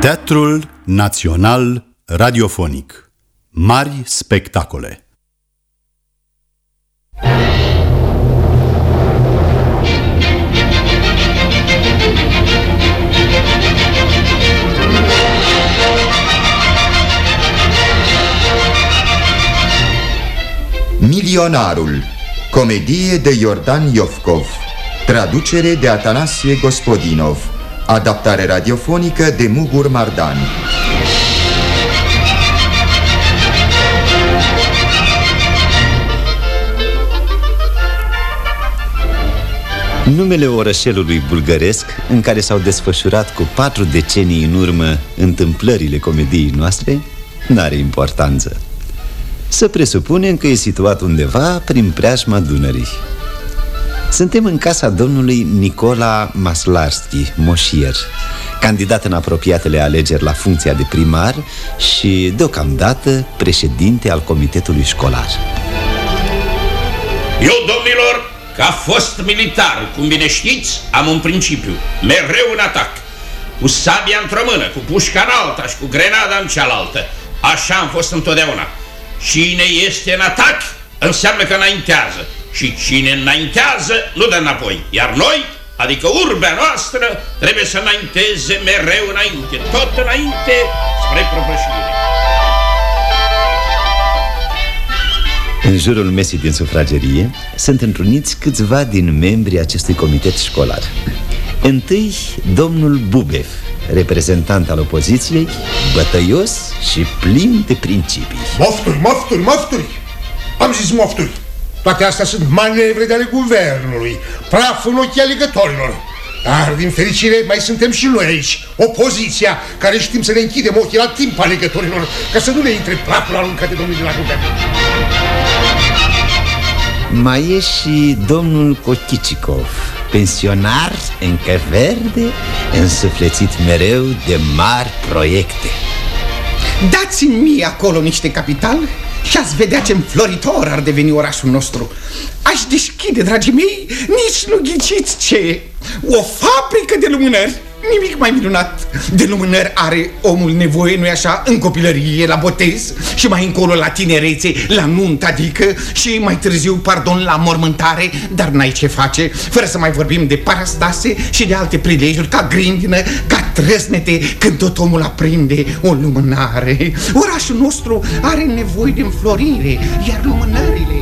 Teatrul Național Radiofonic. Mari spectacole. Milionarul. Comedie de Iordan Iovkov Traducere de Atanasie Gospodinov Adaptare radiofonică de Mugur Mardan Numele orășelului bulgăresc în care s-au desfășurat cu patru decenii în urmă întâmplările comediei noastre n-are importanță. Să presupunem că e situat undeva prin preajma Dunării. Suntem în casa domnului Nicola Maslarski, moșier, candidat în apropiatele alegeri la funcția de primar și, deocamdată, președinte al comitetului școlar. Eu, domnilor, ca fost militar, cum bine știți, am un principiu, mereu în atac. Cu sabia într-o mână, cu pușca în alta și cu grenada în cealaltă. Așa am fost întotdeauna. Cine este în atac înseamnă că înaintează și cine înaintează nu dă înapoi. Iar noi, adică urbea noastră, trebuie să înainteze mereu înainte, tot înainte spre propășire. În jurul mesii din sufragerie sunt întruniți câțiva din membrii acestui comitet școlar. Întâi, domnul Bubev, reprezentant al opoziției, bătăios și plin de principii. Mofturi, mofturi, mofturi! Am zis mofturi! Toate astea sunt manevre de ale guvernului, praf în ochii alegătorilor. Dar, din fericire, mai suntem și noi aici, opoziția, care știm să ne închidem ochii la timp alegătorilor, ca să nu ne intre praful aruncat de domnul de la guvern. Mai e și domnul Kokichikov, pensionar încă verde, însuflețit mereu de mari proiecte. Dați-mi mie acolo niște capital și ați vedea ce înfloritor ar deveni orașul nostru. Aș deschide, dragii mei, nici nu ghiciți ce, o fabrică de lumânări. Nimic mai minunat De lumânări are omul nevoie, nu-i așa? În copilărie, la botez Și mai încolo la tinerețe, la nunt Adică și mai târziu, pardon, la mormântare Dar n-ai ce face Fără să mai vorbim de parastase și de alte prilejuri Ca grindină, ca trăsnete Când tot omul aprinde o lumânare Orașul nostru are nevoie de înflorire Iar lumânările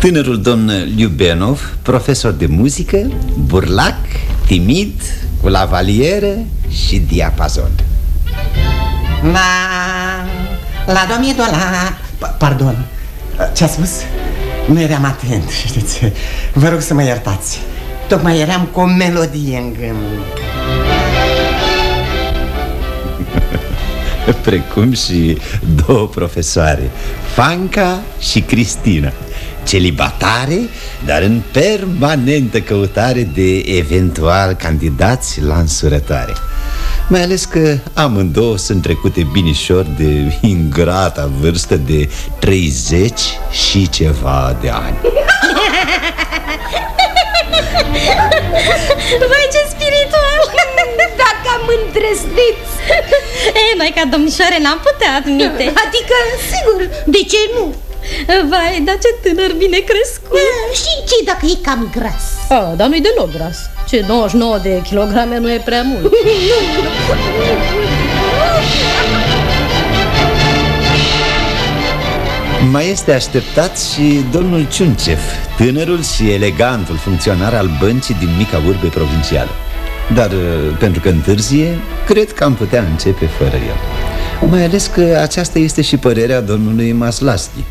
Tânărul domn Liubenov, profesor de muzică, burlac, timid, cu lavaliere și diapazon. La, la domnul la... Pardon, ce-a spus? Nu eram atent, știți. Vă rog să mă iertați. Tocmai eram cu o melodie în gând. Precum și două profesoare Fanca și Cristina celibatare, dar în permanentă căutare de eventual candidați la însurătoare. Mai ales că amândouă sunt trecute binișor de ingrata vârstă de 30 și ceva de ani. Vai ce spiritual! Dacă am îndrăznit E, noi ca domnișoare n-am putea admite. Adică, sigur, de ce nu? Vai, dar ce tânăr bine crescut e, Și ce dacă e cam gras? A, dar nu-i deloc gras. Ce 99 de kilograme nu e prea mult. Mai este așteptat și domnul Ciuncef, tânărul și elegantul funcționar al băncii din mica urbe provincială. Dar pentru că întârzie, cred că am putea începe fără el. Mai ales că aceasta este și părerea domnului Maslaschi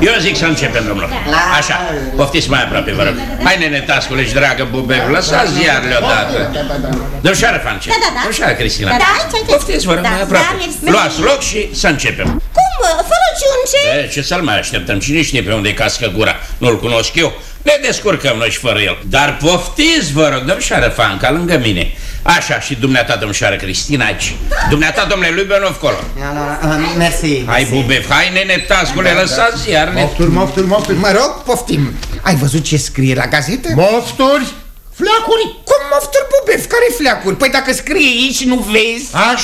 Eu zic să începem, domnul. Așa, poftiți mai aproape, vă rog. Hai, nene Tasculeci, dragă Buberu, lăsați ziarele odată. Domnșoară Fance. Da, da, da. Domnșoară Cristina. Da, da, Poftiți, vă rog, da, mai aproape. da, Luați loc și să începem. Cum fără ciunce E, ce să-l mai așteptăm? Cine știe pe unde cască gura? Nu-l cunosc eu. Ne descurcăm noi și fără el. Dar poftiți, vă rog, domnișoară Fanca, lângă mine. Așa, și dumneata, domnișoară Cristina, aici. Dumneata, domnule Lubenov, colo. Mersi. Hai, bubef, hai, nene, tascule, lăsați iarne. Mofturi, mofturi, mofturi. Mă rog, poftim. Ai văzut ce scrie la gazetă? Mofturi, fleacuri. Cum mofturi bubef? Care fleacuri? Păi dacă scrie aici nu vezi? Aș,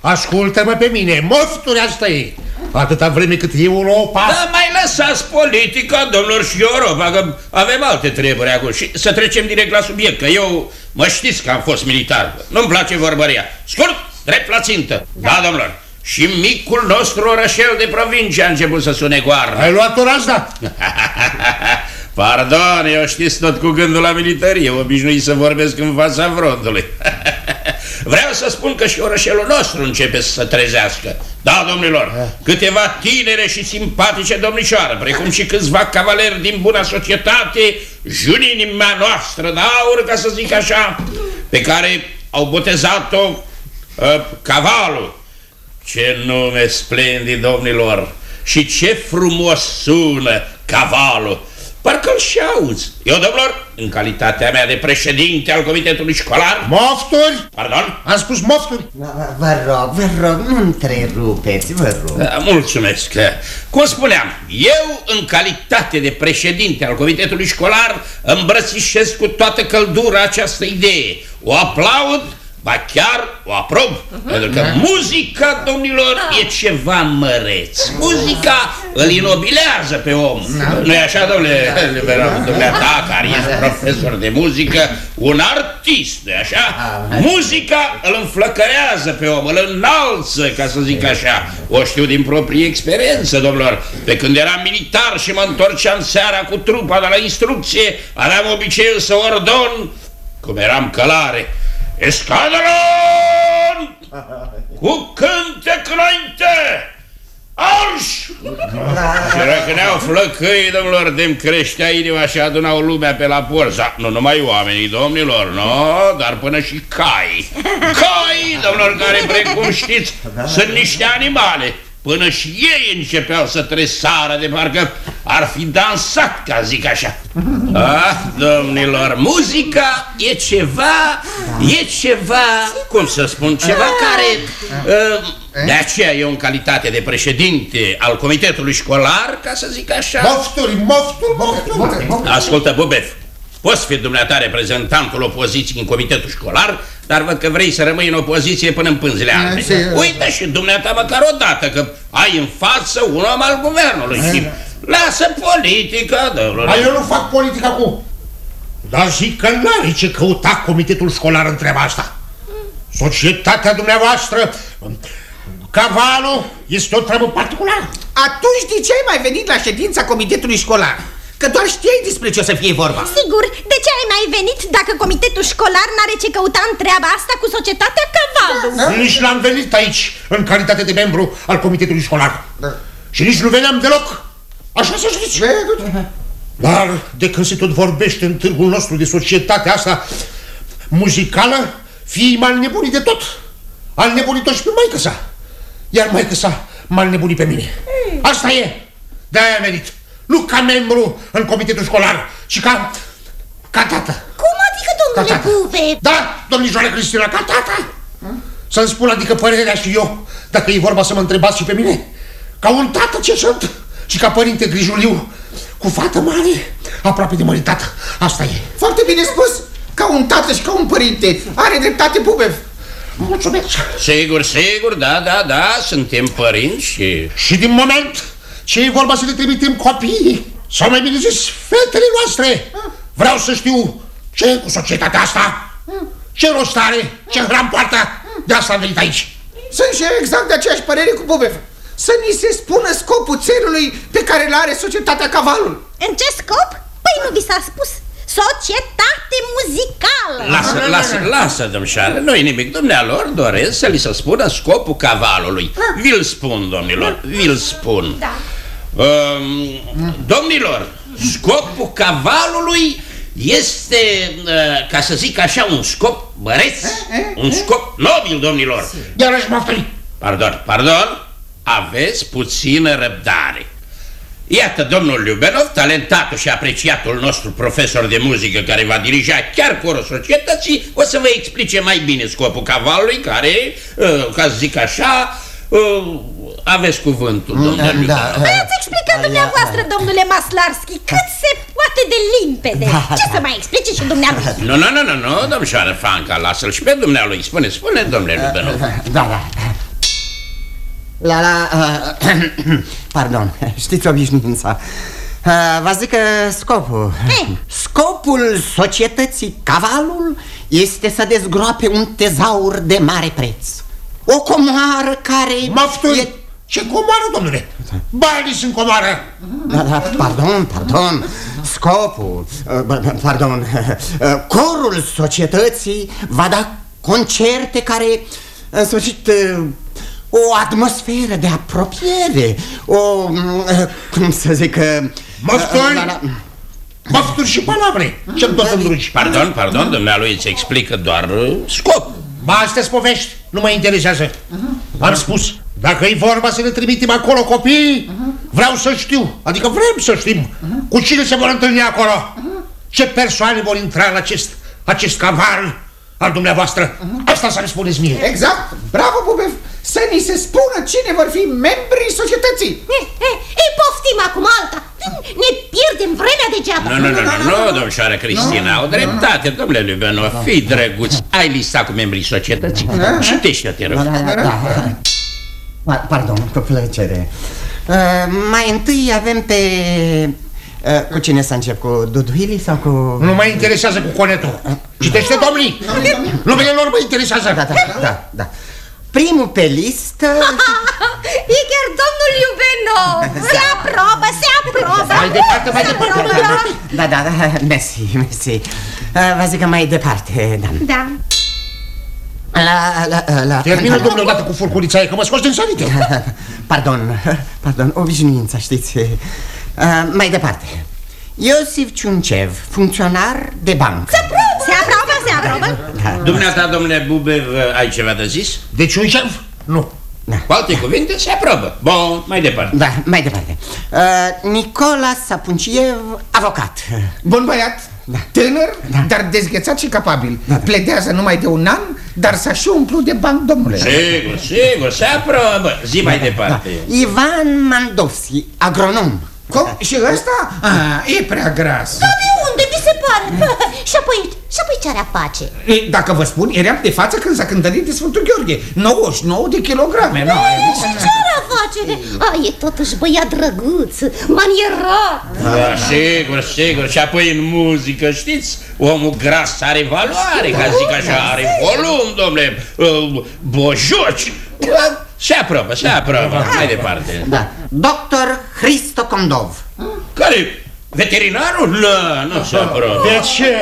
ascultă-mă pe mine, mofturi asta e. Atâta vreme cât Europa... Da, mai lăsați politica, domnilor și Europa, că avem alte treburi acum. Și să trecem direct la subiect, că eu mă știți că am fost militar. Nu-mi place vorbăria. Scurt, drept la țintă. Da, da domnilor. Și micul nostru orășel de provincie a început să sune cu arme. Ai luat o razna? Pardon, eu știți tot cu gândul la militarie, obișnuit să vorbesc în fața frontului. Vreau să spun că și orășelul nostru începe să se trezească. Da, domnilor, câteva tinere și simpatice domnișoară, precum și câțiva cavaleri din buna societate, juninimea noastră de aur, ca să zic așa, pe care au botezat-o uh, cavalul. Ce nume splendid, domnilor! Și ce frumos sună cavalul! Parcă-l și auzi. Eu, domnilor, în calitatea mea de președinte al comitetului școlar... Mofturi? Pardon? Am spus mofturi. Vă rog, vă rog, nu întrerupeți, vă rog. Da, mulțumesc. Cum spuneam, eu, în calitate de președinte al comitetului școlar, îmbrățișez cu toată căldura această idee. O aplaud Ba chiar o aprob, uh -huh. pentru că muzica, domnilor, e ceva măreț. Muzica îl inobilează pe om. nu e așa, domnule, domnule ta, care ești profesor de muzică, un artist, nu așa? Muzica îl înflăcărează pe om, îl înalță, ca să zic așa. O știu din proprie experiență, domnilor. Pe când eram militar și mă întorceam seara cu trupa de la instrucție, aveam obiceiul să ordon, cum eram călare, Escadron! Cu cântec înainte! Arș! Și răcâneau flăcăii, domnilor, de-mi creștea inima și adunau lumea pe la porza. Nu numai oamenii, domnilor, nu, dar până și cai. Cai, domnilor, care, precum știți, sunt niște animale. Până și ei începeau să tresară de parcă ar fi dansat, ca zic așa. Ah, domnilor, muzica e ceva, e ceva, cum să spun, ceva care... Uh, de aceea eu în calitate de președinte al comitetului școlar, ca să zic așa... Mofturi, mofturi, mofturi. Ascultă, Bubef, Poți fi dumneata reprezentantul opoziției în comitetul școlar, dar văd că vrei să rămâi în opoziție până în pânzile albe. Uite și dumneata măcar o dată că ai în față un om al guvernului și lasă politica, domnule. Dar eu nu fac politică acum. Dar zic că n-are ce căuta comitetul școlar în treaba asta. Societatea dumneavoastră, cavalul, este o treabă particulară. Atunci de ce ai mai venit la ședința comitetului școlar? Că doar știai despre ce o să fie vorba. Sigur, de ce ai mai venit dacă comitetul școlar n-are ce căuta în treaba asta cu societatea cavalul? Da? Nici n-am venit aici în calitate de membru al comitetului școlar. Da. Și nici nu veneam deloc. Așa să știți. Dar de când se tot vorbește în târgul nostru de societatea asta muzicală Fii mal nebunit de tot. Al nebunit-o și pe maică sa. Iar maică sa mal nebunit pe mine. Asta e. De-aia am venit nu ca membru în comitetul școlar, ci ca... ca tată. Cum adică, domnule Buve? Da, domnișoare Cristina, ca tată. Să-mi spun, adică părerea și eu, dacă e vorba să mă întrebați și pe mine, ca un tată ce sunt și ca părinte grijuliu, cu fată mare, aproape de măritat. Asta e. Foarte bine spus, ca un tată și ca un părinte. Are dreptate Bubev. Mulțumesc. Sigur, sigur, da, da, da, suntem părinți și... Și din moment ce e vorba să le trimitem copiii, sau mai bine zis, fetele noastre. Vreau să știu ce e cu societatea asta, ce rost are, ce hram poartă. De asta am venit aici. Sunt și eu exact de aceeași părere cu Bobev. Să ni se spună scopul țelului pe care îl are societatea cavalul. În ce scop? Păi nu vi s-a spus. Societate muzicală Lasă, lasă, lasă, domnișoară, nu-i nimic Dumnealor doresc să li se spună scopul cavalului Vi-l spun, domnilor, vi-l spun da. Um, Domnilor, scopul cavalului este, uh, ca să zic așa, un scop băreț Un scop nobil, domnilor. Iarăși mă Pardon, pardon aveți puțină răbdare. Iată, domnul Liubenov, talentatul și apreciatul nostru profesor de muzică care va dirija chiar corul societății, o să vă explice mai bine scopul cavalului care, uh, ca să zic așa, uh, aveți cuvântul, domnule da, Liubenov. da. Păi ați explicat dumneavoastră, domnule Maslarski, cât se poate de limpede. Da, Ce da. să mai explice și dumneavoastră? Nu, nu, nu, nu, nu, domnișoară Franca, lasă-l și pe dumnealui. Spune, spune, domnule Liubenov. Da, da. La, la, uh, pardon, știți obișnuința. Uh, vă zic că scopul Ei. Scopul societății Cavalul Este să dezgroape un tezaur de mare preț O comoară care Mafturi! e... Ce comoară, domnule? Banii sunt comoară! Da, da, pardon, pardon Scopul, uh, bă, pardon uh, Corul societății va da concerte care În sfârșit uh, o atmosferă de apropiere O, mm, uh, cum să zic uh, Măfturi! uh, da, da. Mafturi și palavre! Ce-mi tot îndrugi? Pardon, pardon, dumnealui îți explică doar uh, scopul. Ba, astea povești, nu mă interesează. Am spus, dacă e vorba să ne trimitem acolo copii Vreau să știu, adică vrem să știm Cu cine se vor întâlni acolo. Ce persoane vor intra în acest, acest caval al dumneavoastră? Asta să-mi spuneți mie. Exact, bravo, Bubev! Să ni se spună cine vor fi membrii societății! Ei, ei, ei, poftim acum alta. Ne pierdem vremea degeaba. Nu, nu, nu, nu, nu, domnișoară Cristina, au dreptate, domnule Liubenov, fii drăguț. Ai lista cu membrii societății? Citește-o, te rog. Da, da, da. Pa- Pardon, cu plăcere uh, Mai întâi avem pe... Uh, cu cine să încep? Cu Duduili sau cu... Nu mă interesează cu conetul Citește, domnii Numele lor mă interesează Da, da, da, da Primul pe listă... E chiar domnul Iubenov. Se aprobă, se aprobă. Mai departe, mai Se departe, aprobă, mai da. departe. Da, da, da, mersi, mersi uh, Vă zic că mai departe, da Da. La, la, la, Termină, domnule, odată cu furculița aia, că mă scoți din sanite Pardon, pardon, obișnuința, știți uh, Mai departe Iosif Ciuncev, funcționar de bancă Se aprobă, se aprobă. Dumneata, domnule Bubev, ai ceva de zis? Deci un șef? Nu Cu alte cuvinte, se aprobă. Bun, mai departe. Da, mai departe uh, Nicola Sapunciev, avocat Bun băiat, tânăr, dar dezghețat și capabil. Pledează numai de un an, dar s-a și umplut de bani, domnule. Sigur, sigur, se aprobă. Zi mai departe. Ivan Mandovski, agronom Cum? Și ăsta? A, e prea gras. Dar de unde mi se pare? și apoi, și apoi ce are a face? E, Dacă vă spun, eram de față când s-a cântărit de Sfântul Gheorghe 99 de kilograme no, Și ce are a face? A, e totuși băiat drăguț, manierat. Da, sigur, sigur. Și apoi în muzică, știți, omul gras are valoare, ca zic așa, are volum, domnule, uh, bojoci. Da, Se aprobă, se aprobă. Mai departe. Da, doctor Hristo Condov Care? Veterinarul? Nu, nu se aprobă. De ce?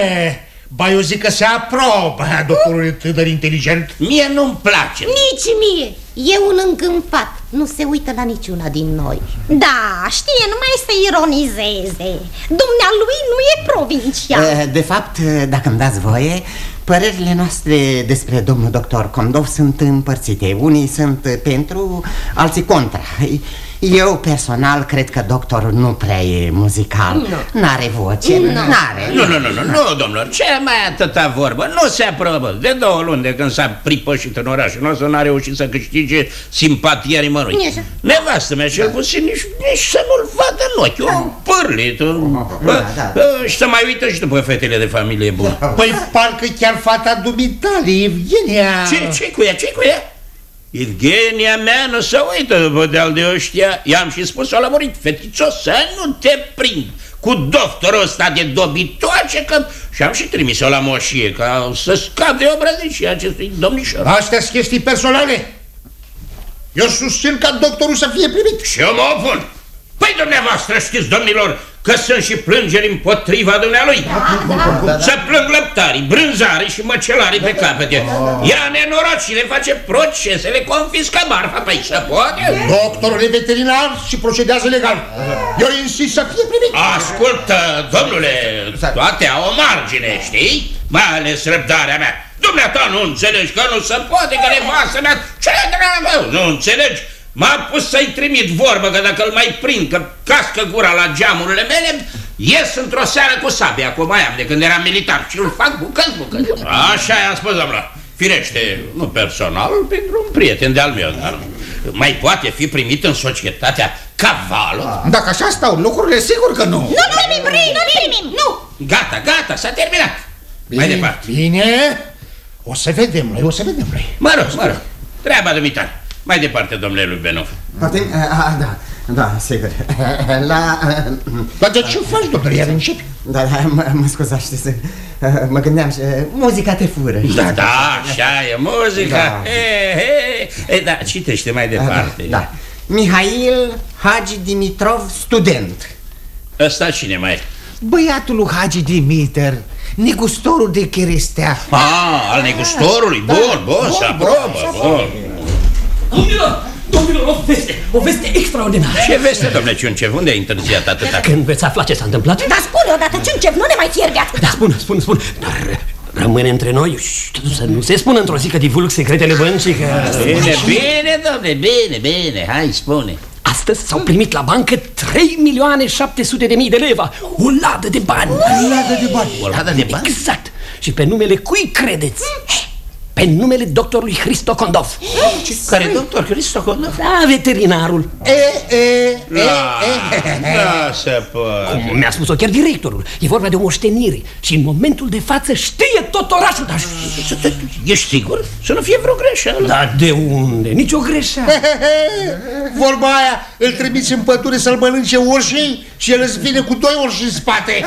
Ba, eu zic că se aprobă, doctorul e tânăr inteligent Mie nu-mi place. Nici mie. E un încânfat. Nu se uită la niciuna din noi. Da, știe, numai să ironizeze. Dumnealui nu e provincial. Uh, De fapt, uh, dacă îmi dați voie Părerile noastre despre domnul doctor Condov sunt împărțite. Unii sunt uh, pentru, alții contra Eu personal cred că doctorul nu prea e muzical N-are voce, n-are Nu, nu, nu, nu, nu, domnilor, ce mai atâta vorbă? Nu se aprobă. De două luni de când s-a pripășit în orașul nostru, n-a reușit să câștige simpatia nimănui. Așa. Nevastă mea, cel puțin, nici, nici să nu-l vadă în ochi. Un pârlit. un- Bă, da. bă, Și să mai uită și după fetele de familie bună. Păi parcă chiar fata dumitale, Evgenia Ce, ce cu ea, ce cu ea? Evgenia mea nu se uită după de-al de ăștia. I-am și spus-o la murit Fetițo, să nu te prind Cu doctorul ăsta de dobitoace că... Și am și trimis-o la moșie Ca să scap de obrăznicia acestui domnișor. Astea sunt chestii personale. Eu susțin ca doctorul să fie primit Și eu mă opun. Păi dumneavoastră știți, domnilor, că sunt și plângeri împotriva dumnealui. Să plâng lăptarii, brânzarii și măcelarii pe capete. Ia nenorocile, face procese, le confiscă marfa, păi se poate? Doctorul e veterinar și procedează legal. Eu insist să fie primit. Ascultă, domnule, toate au o margine, știi? Mai ales răbdarea mea. Dumneata nu înțelegi că nu se poate, că nevastă mea... Ce dragă, nu înțelegi M-a pus să-i trimit vorbă că dacă îl mai prind, că cască gura la geamurile mele, ies într-o seară cu sabia, cu mai am de când eram militar și îl fac bucăți, bucăți. Așa i-am spus, doamna. Firește, nu personal, pentru un prieten de-al meu, dar mai poate fi primit în societatea cavalul? Dacă așa stau lucrurile, sigur că nu. Nu, nu primim, nu primim, nu. Gata, gata, s-a terminat. Bine, mai departe. Bine, o să vedem noi, o să vedem noi. Mă rog, mă rog, treaba dumitare. Mai departe, domnule lui Benov. Poate, a, da, da, sigur. La... Dar de ce faci, domnule, iar începi? Da, da, mă, mă scuzați, să, mă gândeam și muzica te fură. Da, da, așa e, muzica. Da. E, e, e, da, citește mai departe. Da, da. Mihail Hagi Dimitrov, student. Ăsta cine mai e? Băiatul lui Hagi Dimitr, negustorul de cherestea. Ah, al negustorului, da. bun, bun, să aprobă, bun. Domnilor, domnilor, o veste, o veste extraordinară. Ce veste, domnule Ciuncev? Unde ai întârziat atâta? Când veți afla ce s-a întâmplat? Da, spune odată, Ciuncev, nu ne mai fierbe atât. Da, spun, spun, spun. Dar rămâne între noi și să nu se spună într-o zi că divulg secretele băncii că... Bine, bine, domnule, bine, bine, hai, spune. Astăzi s-au primit la bancă 3 milioane 700 de mii de leva O ladă de bani O ladă de bani O ladă de bani? Exact Și pe numele cui credeți? Pe numele doctorului Hristocondov. Care doctor Hristocondov? Da, veterinarul. E, e, e, e. Da, se poate. Cum mi-a spus-o chiar directorul. E vorba de o moștenire și în momentul de față știe tot orașul. Dar... Ești sigur? Să nu fie vreo greșeală. Da, de unde? Nici o greșeală. Vorba aia, îl trimiți în pădure să-l mănânce orșii și el îți vine cu doi orși în spate.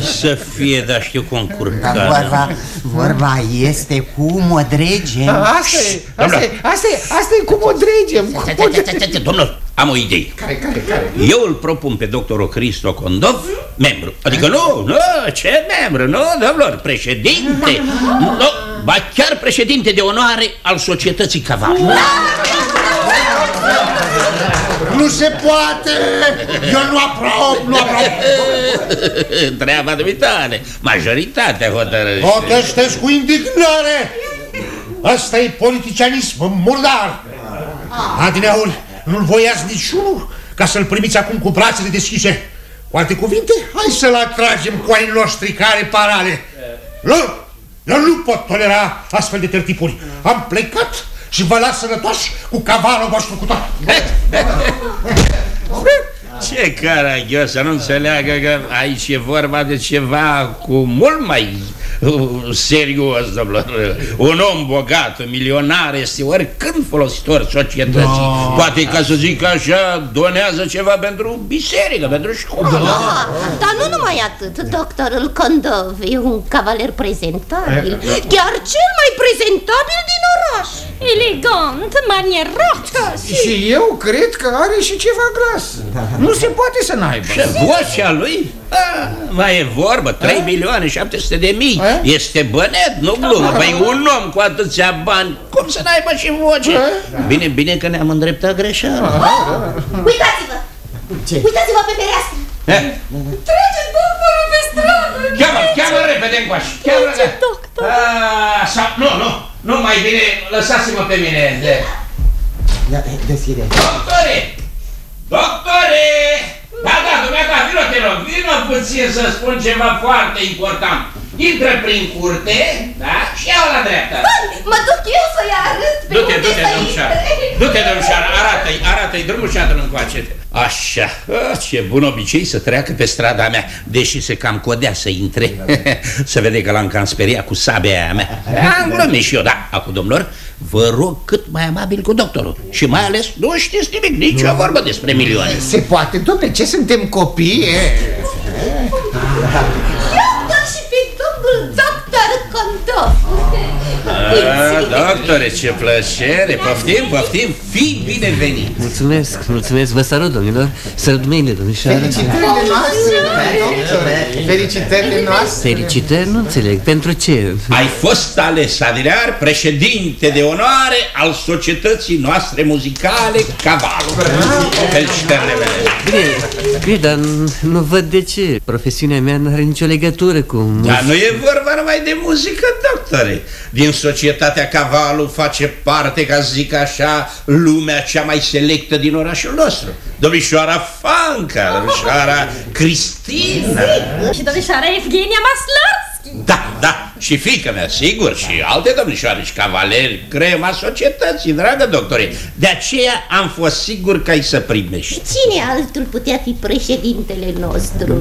Să fie, dar știu cum curca. Vorba, vorba este cu modregem. Asta e, asta e, asta e, asta e cu modregem. Domnul, am o idee. Care, care, care? Eu îl propun pe doctorul Cristo Condov membru. Adică nu, nu, ce membru, nu, domnilor, președinte. Nu, ba chiar președinte de onoare al societății Caval. Nu se poate! Eu nu aprob, nu aprob! Treaba dumitare, majoritatea hotărăște. Hotăștesc cu indignare! Asta e politicianism murdar! Adineauri, nu-l voiați niciunul ca să-l primiți acum cu brațele deschise. Cu alte cuvinte, hai să-l atragem cu ai noștri care parale. Nu, eu nu pot tolera astfel de tertipuri. Am plecat și vă las sănătoși cu cavalul vostru cu tot. Ce caragios să nu înțeleagă că aici e vorba de ceva cu mult mai uh, serios, domnilor. Un om bogat, un milionar, este oricând folositor societății. Da. Poate ca să zic așa, donează ceva pentru biserică, pentru școală. Da. Dar nu numai atât, doctorul Condov e un cavaler prezentabil, chiar cel mai prezentabil din oraș. Elegant, manierat. Și eu cred că are și ceva gras. Da. Nu se poate să n-aibă. Și vocea lui? A, mai e vorbă, 3 A? milioane 700 de mii. A? Este bănet, nu glumă. Păi un om cu atâția bani, cum să n-aibă și voce? A? Bine, bine că ne-am îndreptat greșeală. Uitați-vă! Uitați-vă pe fereastră! Trece doctorul pe stradă! Cheamă, cheamă repede încoaș! Cheamă, Trece doctor! Sau, nu, nu, nu, mai bine lăsați-mă pe mine. De... Ia, deschide. Doctore! Doctore! Da, da, dumneata, vină, te rog, vină puțin să spun ceva foarte important. Intră prin curte, da, și ia la dreapta. Mă duc eu să-i arăt pe Du-te, du-te, domnșoară, du-te, domnșoară, arată-i, arată-i drumul și adă-l încoace. Așa, ce bun obicei să treacă pe strada mea, deși se cam codea să intre. să vede că l-am cam speriat cu sabia aia mea. Am glumit și eu, da, acum, domnilor, vă rog cât mai amabil cu doctorul. Și mai ales, nu știți nimic, nici o vorbă despre milioane. Se poate, domne, ce suntem copii? Iată și pe domnul doctor Condov. Doctore, ce plăcere! Poftim, poftim! Fii binevenit! Mulțumesc, mulțumesc! Vă salut, domnilor! Sărut mâinile, domnișoară! Felicitările noastre, doctore! Felicitările noastre! Felicitări? Nu înțeleg. Pentru ce? Ai fost ales, Adriar, președinte de onoare al societății noastre muzicale Cavalul. Felicitările mele! Bine, bine, dar nu văd de ce. Profesiunea mea nu are nicio legătură cu... Dar nu e vorba numai de muzică, doctore. Din societate societatea Cavalu face parte, ca zic așa, lumea cea mai selectă din orașul nostru. Domnișoara Fanca, domnișoara Cristina. Și domnișoara Evgenia Maslarski. Da, da, și fiica mea, sigur, și alte domnișoare și cavaleri, crema societății, dragă doctore. De aceea am fost sigur că ai să primești. Cine altul putea fi președintele nostru?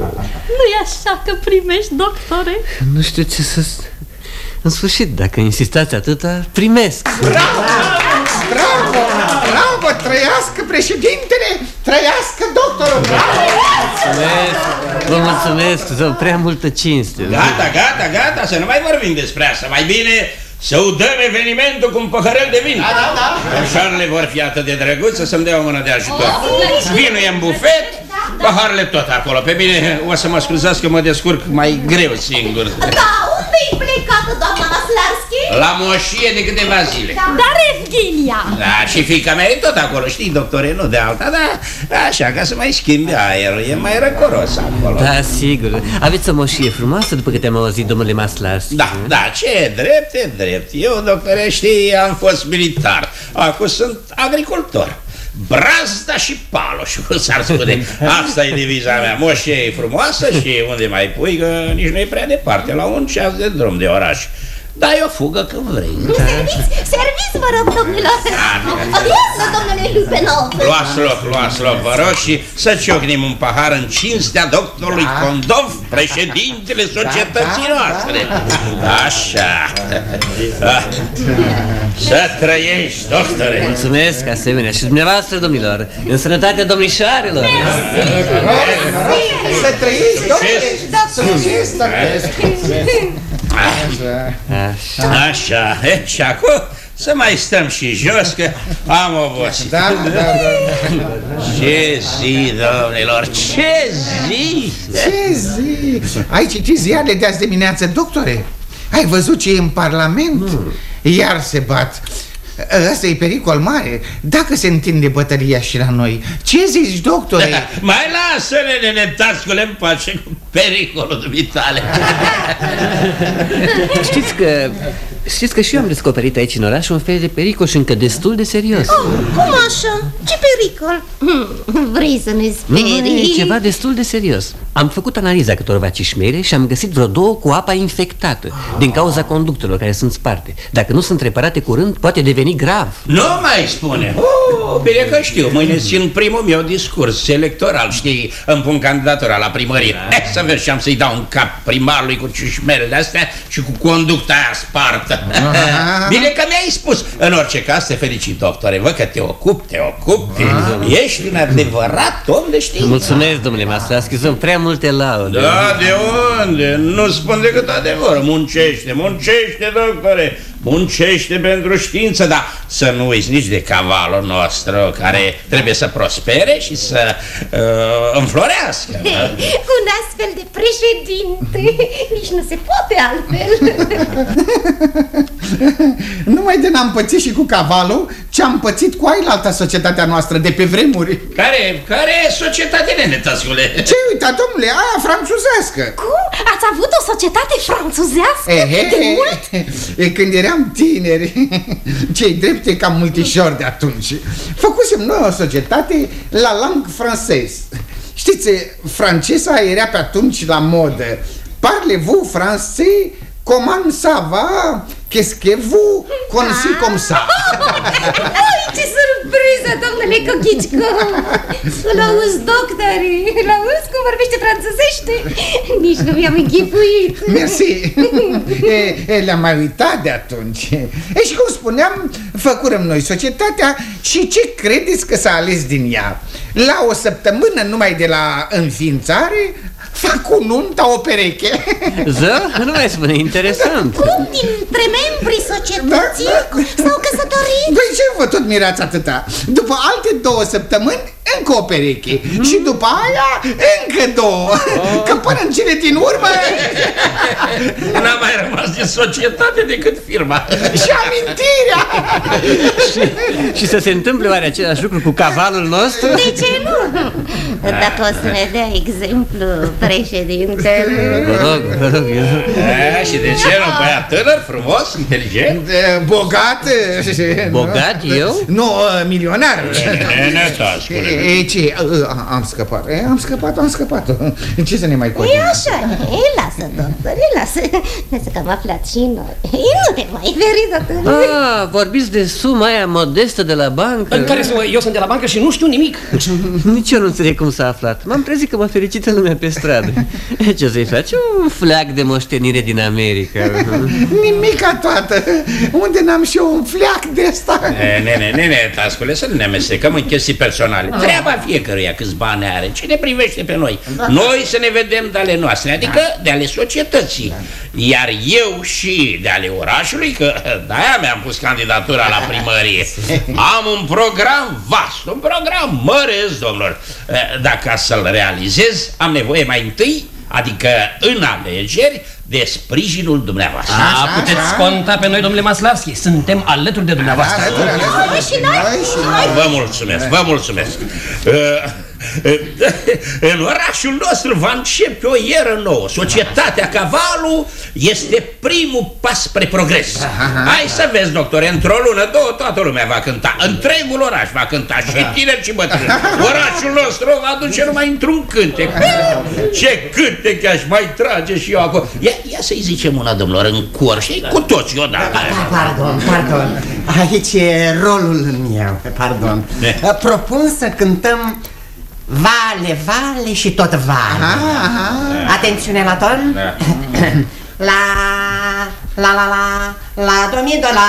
nu e așa că primești, doctore? Nu știu ce să... În sfârșit, dacă insistați atâta, primesc. Bravo! Bravo! Bravo! Trăiască președintele! Trăiască doctorul! Bravo! Mulțumesc! Vă mulțumesc, zău, prea multă cinste. Gata, gata, gata, să nu mai vorbim despre asta. Mai bine să udăm evenimentul cu un păhărel de vin. Da, da, da. Ușoarele vor fi atât de drăguțe să-mi dea o mână de ajutor. Vinul e în bufet, paharele tot acolo. Pe mine o să mă scuzați că mă descurc mai greu singur. Da, unde-i plecată, doamna Maslarski? La moșie de câteva zile. Dar Evgenia! Da, și fica mea e tot acolo, știi, doctore, nu de alta, da, așa, ca să mai schimbi aerul, e mai răcoros acolo. Da, sigur. Aveți o moșie frumoasă după câte am auzit, domnule Maslarski. Da, da, ce e drept, e drept. Eu, doctore, știi, am fost militar, acum sunt agricultor. Brazda și paloș, cum s-ar spune. Asta e diviza mea. Moșie e frumoasă și unde mai pui, că nici nu e prea departe, la un ceas de drum de oraș. Dai o fugă când vrei. Serviți, serviți, vă rog, domnilor. Iată, domnule Lupenov. Luați loc, luați loc, vă rog, și să ciocnim un pahar în cinstea doctorului Condov, președintele societății noastre. Așa. Ah. Să trăiești, doctore. Mulțumesc, asemenea, și dumneavoastră, domnilor, în sănătatea domnișoarelor. Să trăiți, domnule! Să trăiți, Așa. Așa, e, și acum să mai stăm și jos, că am obosit. Da, da, da. Ce zi, domnilor, ce zi! Ce zi! Ai citit ziarele de azi dimineață, doctore? Ai văzut ce e în Parlament? Iar se bat. Ăsta e pericol mare. Dacă se întinde bătălia și la noi, ce zici, doctore? Mai lasă-ne, nene, tascule în pace cu pericolul dumitale. Știți că, știți că și eu am descoperit aici în oraș un fel de pericol și încă destul de serios. Oh, cum așa? Ce pericol? Hmm, Vrei să ne Nu, e sperii? ceva destul de serios. Am făcut analiza câtorva cișmere și am găsit vreo două cu apa infectată din cauza conductelor care sunt sparte. Dacă nu sunt reparate curând, poate deveni grav. Nu mai spune. Oh, bine că știu, mâine țin primul meu discurs electoral, știi, îmi pun candidatura la primărie. Eh, să vezi ce am să-i dau un cap primarului cu ciușmerele astea și cu conducta aia spartă. bine că mi-ai spus. În orice caz, te felicit, doctore, văd că te ocupi, te ocupi. Ești un adevărat om de știință. Mulțumesc, domnule Maslaschi, sunt prea multe laude. Da, de unde? Nu spun decât adevăr. Muncește, muncește, doctore. Muncește pentru știință, dar să nu uiți nici de cavalul nostru care trebuie să prospere și să uh, înflorească. da? Cu un astfel de președinte Nici nu se poate altfel Numai de n-am pățit și cu cavalul ce am pățit cu ailalta societatea noastră de pe vremuri. Care, care e societatea, nene, tascule? Ce uita, domnule, aia franțuzească. Cum? Ați avut o societate franțuzească? Ehe, De mult? E când eram tineri, cei drepte cam multișori de atunci, făcusem noi o societate la langue française. Știți, francesa era pe atunci la modă. Parlez-vous français? Comment ça va? Qu'est-ce que vous? Consi comme ça. Ai, ce surpriză, domnule Cochicico Îl auzi, doctori Îl auzi cum vorbește franțuzește Nici nu mi-am închipuit Mersi e, e, Le-am mai uitat de atunci E și cum spuneam, făcurăm noi societatea Și ce credeți că s-a ales din ea? La o săptămână numai de la înființare Fac cu nunta o pereche Ză? Nu mai spune, interesant. Cum dintre membrii societății S-au căsătorit Păi ce vă tot mirați atâta? După alte două săptămâni încă o pereche Și după aia încă două Că până în cele din urmă N-a mai rămas din societate decât firma Și amintirea și, și să se întâmple oare același lucru cu cavalul nostru? De ce nu? Dacă o să ne dea exemplu președintele Vă rog, vă rog, eu... A, Și de ce nu? Băiat tânăr, frumos, inteligent Bogat Bogat eu? Nu, uh, milionar Nene, tascule E, ce? Uh, Am scăpat, E, am scăpat, am scăpat. Ce să ne mai E cotim? așa, e lasă, doctor, e lasă. Să că am aflat și noi. E nu te mai feri, doctor. Ah, vorbiți de suma aia modestă de la bancă. În care sunt, eu sunt de la bancă și nu știu nimic. Nici eu nu înțeleg cum s-a aflat. M-am trezit că mă felicită lumea pe stradă. Ce să-i face? Un fleac de moștenire din America. Nimica toată Unde n-am și eu un fleac de ăsta? Nene, nene, tascule, să nu ne amestecăm în chestii personale Treaba fiecăruia câți bani are, ce ne privește pe noi. Noi să ne vedem de ale noastre, adică de ale societății. Iar eu și de ale orașului, că de-aia mi-am pus candidatura la primărie. Am un program vast, un program măresc, domnilor. Dar ca să-l realizez, am nevoie mai întâi, adică în alegeri, de sprijinul dumneavoastră A, puteți conta pe noi, domnule Maslavski Suntem alături de dumneavoastră Și noi, și noi Vă mulțumesc, vă mulțumesc. Uh, uh, În orașul nostru va începe o eră nouă. Societatea Cavalu este primul pas spre progres. Hai să vezi, doctore, într-o lună, două, toată lumea va cânta. Întregul oraș va cânta, și tineri și bătrâni. Orașul nostru va duce numai într-un cântec. Ce cântec aș mai trage și eu acolo. Ia, ia să-i zicem una, domnilor, în cor și cu toți odată. Pardon, pardon Aici e rolul meu, pardon Ne. Propun să cântăm Vale, vale și tot vale. Atențiune la ton La, la, la, la, la, domi, do, la,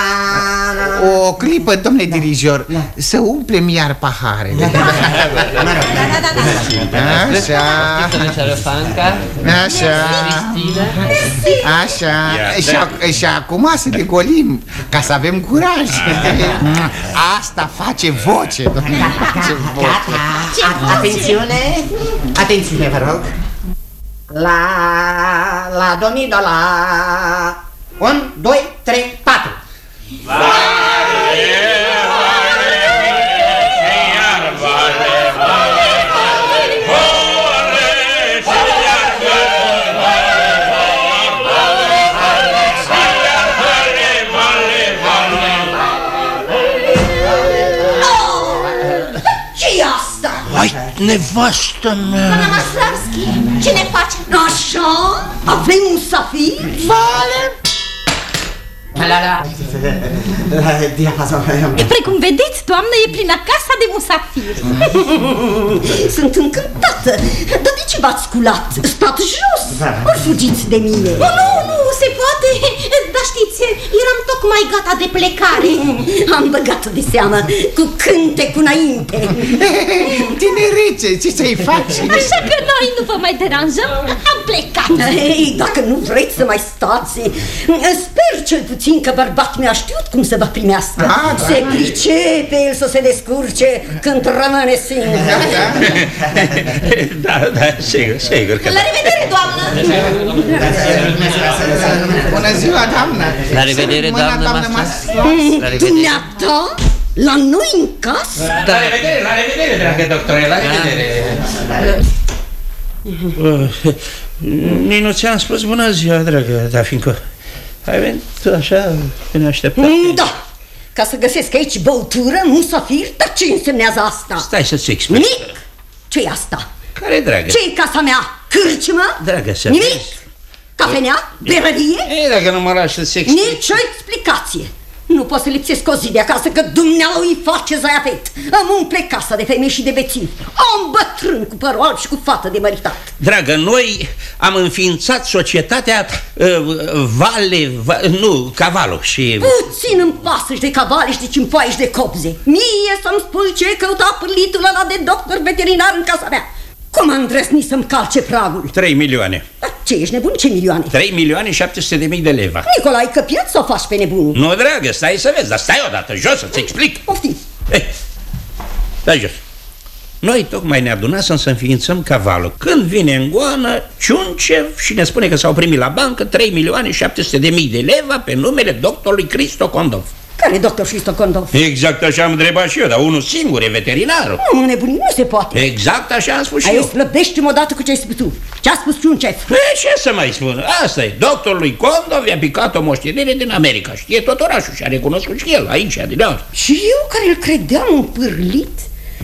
la, la. O clipă, domnule dirijor Să umplem iar paharele. Așa. Șarăfanca Așa. Așa. Și, ac- și acum să ne golim Ca să avem curaj. Asta face voce domnule, face voce. A- Atențiune. Atențiune, vă rog La, la, domi, do, la Un, doi, trei, patru ce e asta? Hai, nevastă mea! Doamna Maslavski, ce ne face? Așa? Avem un safir? Vale La, la, la Diapazon Precum vedeți, doamnă, e plină casa de musafir. Sunt încântată. Dar de ce v-ați sculat? Stați jos. Ori fugiți de mine. Nu, nu, nu, se poate. Dar știți, eram tocmai gata de plecare. Am băgat-o de seamă Cu cântecul înainte. Tinerețe, ce să-i faci? Așa că noi nu vă mai deranjăm, am plecat. Ei, dacă nu vreți să mai stați Sper cel puțin că bărbatul meu a știut cum să vă primească Ah, da. Se pricepe el să se descurce când rămâne singur Da, da, sigur, sigur că La revedere, doamnă! Bună ziua, doamnă La revedere, Mâna, doamnă doamnă Maslavski. La revedere Dumneata? La noi în casă? Da. La revedere, la revedere, dragă doctore, la revedere Nici nu ți-am spus bună ziua, dragă, dar fiindcă ai venit așa că ne așteptam Mm, Da, ca să găsesc aici băutură, musafir, dar ce însemnează asta? Stai să-ți explic Nimic! ce e asta? Care, dragă? ce e casa mea? Cârciumă? Dragă, să Nimic? vezi. Cafenea? Berărie? Ei, dacă nu mă lași să-ți explic Nici o explicație. Nu pot să lipsesc o zi de acasă că dumnealui îi face zaiafet. Am umple casa de femei și de bețivi. Am bătrân cu părul alb și cu fată de măritat. Dragă, noi am înființat societatea uh, Vale, va, nu, Cavalo și... Puțin îmi pasă și de cavale și de cimpoi și de copze. Mie să-mi spui ce căuta pârlitul ăla de doctor veterinar în casa mea. Cum am îndrăznit să-mi calce pragul? 3 milioane. Dar Ce, ești nebun? Ce milioane? 3 milioane 700 de mii de leva. Nicolai, căpiat sau faci pe nebunul? Nu, dragă, stai să vezi, dar stai odată jos să-ți explic. Poftim. Eh, Stai jos. Noi tocmai ne adunasem să înființăm cavalul. Când vine în goană, Ciuncev și ne spune că s-au primit la bancă 3 milioane 700 de mii de leva pe numele doctorului Cristo Condov. Care doctor Șisto Condov? Exact așa am întrebat și eu, dar unul singur e veterinarul. Nu, nebunii, nu se poate. Exact așa am spus și Ai eu. slăbește-mă odată cu ce ai spus tu. Ce a spus Ciuncef? Păi, ce să mai spun? Asta e. Doctorului Condov i-a picat o moștenire din America. Știe tot orașul și a recunoscut și el aici, adineauri. Și eu care îl credeam împârlit,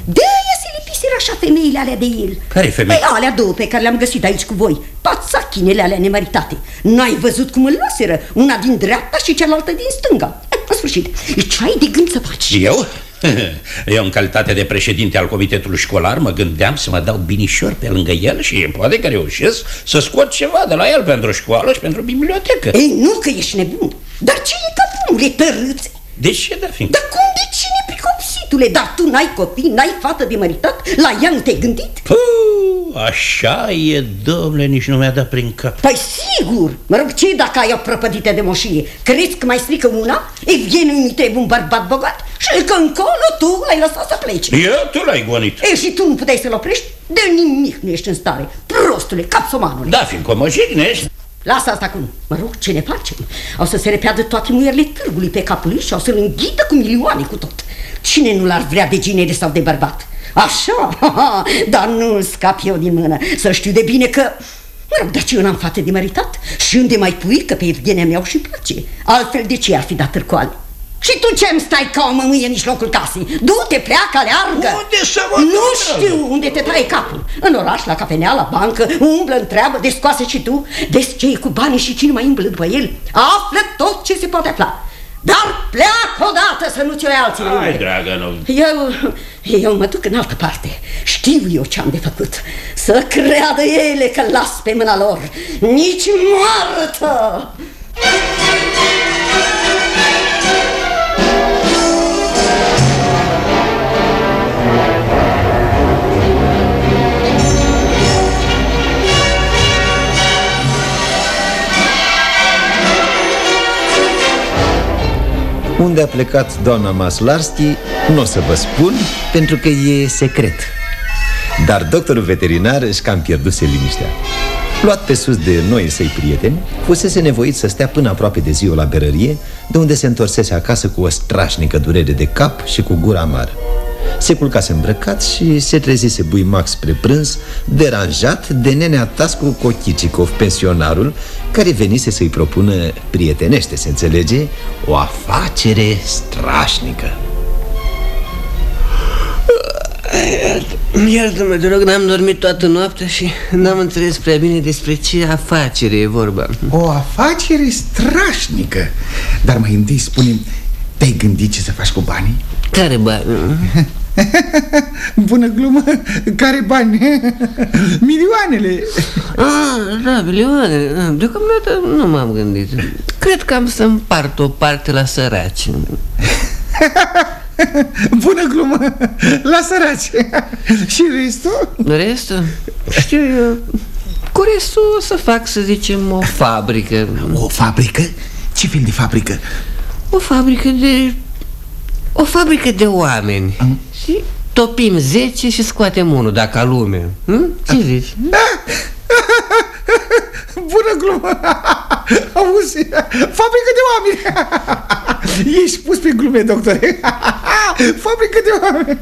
de-aia se lipiseră așa femeile alea de el. Care femei? Păi alea două pe care le-am găsit aici cu voi. Pațachinele alea nemăritate. N-ai văzut cum îl luaseră? Una din dreapta și cealaltă din stânga. În sfârșit, ce ai de gând să faci? Eu? Eu, în calitate de președinte al comitetului școlar, mă gândeam să mă dau binișor pe lângă el și poate că reușesc să scot ceva de la el pentru școală și pentru bibliotecă. Ei, nu că ești nebun. Dar ce e capul, tărâțe? De ce, da, fiindcă? Dar cum de cine pricopsitule? Dar tu n-ai copii, n-ai fată de măritat? La ea nu te-ai gândit? Puh, așa e, domnule, nici nu mi-a dat prin cap. Păi sigur! Mă rog, ce dacă ai o prăpădită de moșie? Crezi că mai strică una? Ei, vie nu-i trebuie un bărbat bogat? Și că încolo tu l-ai lăsat să plece. Eu, tu l-ai gonit. Ei, și tu nu puteai să-l oprești? De nimic nu ești în stare. Prostule, capsomanule. Da, fiindcă mă jignești. Lasă asta acum. Mă rog, ce ne facem? Au să se repeadă toate muierile târgului pe capul lui și au să-l înghită cu milioane cu tot. Cine nu l-ar vrea de ginere sau de bărbat? Așa, dar nu scap eu din mână. Să știu de bine că... Mă rog, dar ce eu n-am fată de măritat? Și unde mai pui că pe Evgenia mi-au și place? Altfel de ce ar fi dat târcoale? Și tu ce-mi stai ca o mămâie în mijlocul casei? Du-te, pleacă, aleargă! Unde să mă Nu duc, știu unde te taie capul. În oraș, la cafenea, la bancă, umblă, întreabă, descoase și tu. Vezi ce e cu banii și cine mai umblă după el. Află tot ce se poate afla. Dar pleacă odată să nu ți alții Hai, lumea. dragă, nu. Eu, eu mă duc în altă parte. Știu eu ce am de făcut. Să creadă ele că las pe mâna lor. Nici moartă! Unde a plecat doamna Maslarski, nu o să vă spun, pentru că e secret. Dar doctorul veterinar își cam pierduse liniștea Luat pe sus de noi săi prieteni, fusese nevoit să stea până aproape de ziua la berărie De unde se întorsese acasă cu o strașnică durere de cap și cu gura amară se culcase îmbrăcat și se trezise buimac spre prânz Deranjat de nenea Tascu Cochicicov, pensionarul Care venise să-i propună prietenește, se înțelege, o afacere strașnică Iartă-mă, te rog, n-am dormit toată noaptea și n-am înțeles prea bine despre ce afacere e vorba O afacere strașnică Dar mai întâi spune Te-ai gândit ce să faci cu banii? Care bani? Bună glumă Care bani? Milioanele Ah, da, milioane Deocamdată nu m-am gândit Cred că am să împart o parte la săraci Bună glumă La săraci Și restul? Restul? Știu eu Cu restul o să fac, să zicem, o fabrică O fabrică? Ce fel de fabrică? O fabrică de... O fabrică de oameni Și topim 10 și scoatem unul, dacă a lume hm? Ce zici? Bună glumă. Auzi, fabrică de oameni. Ești pus pe glume, doctore Fabrică de oameni.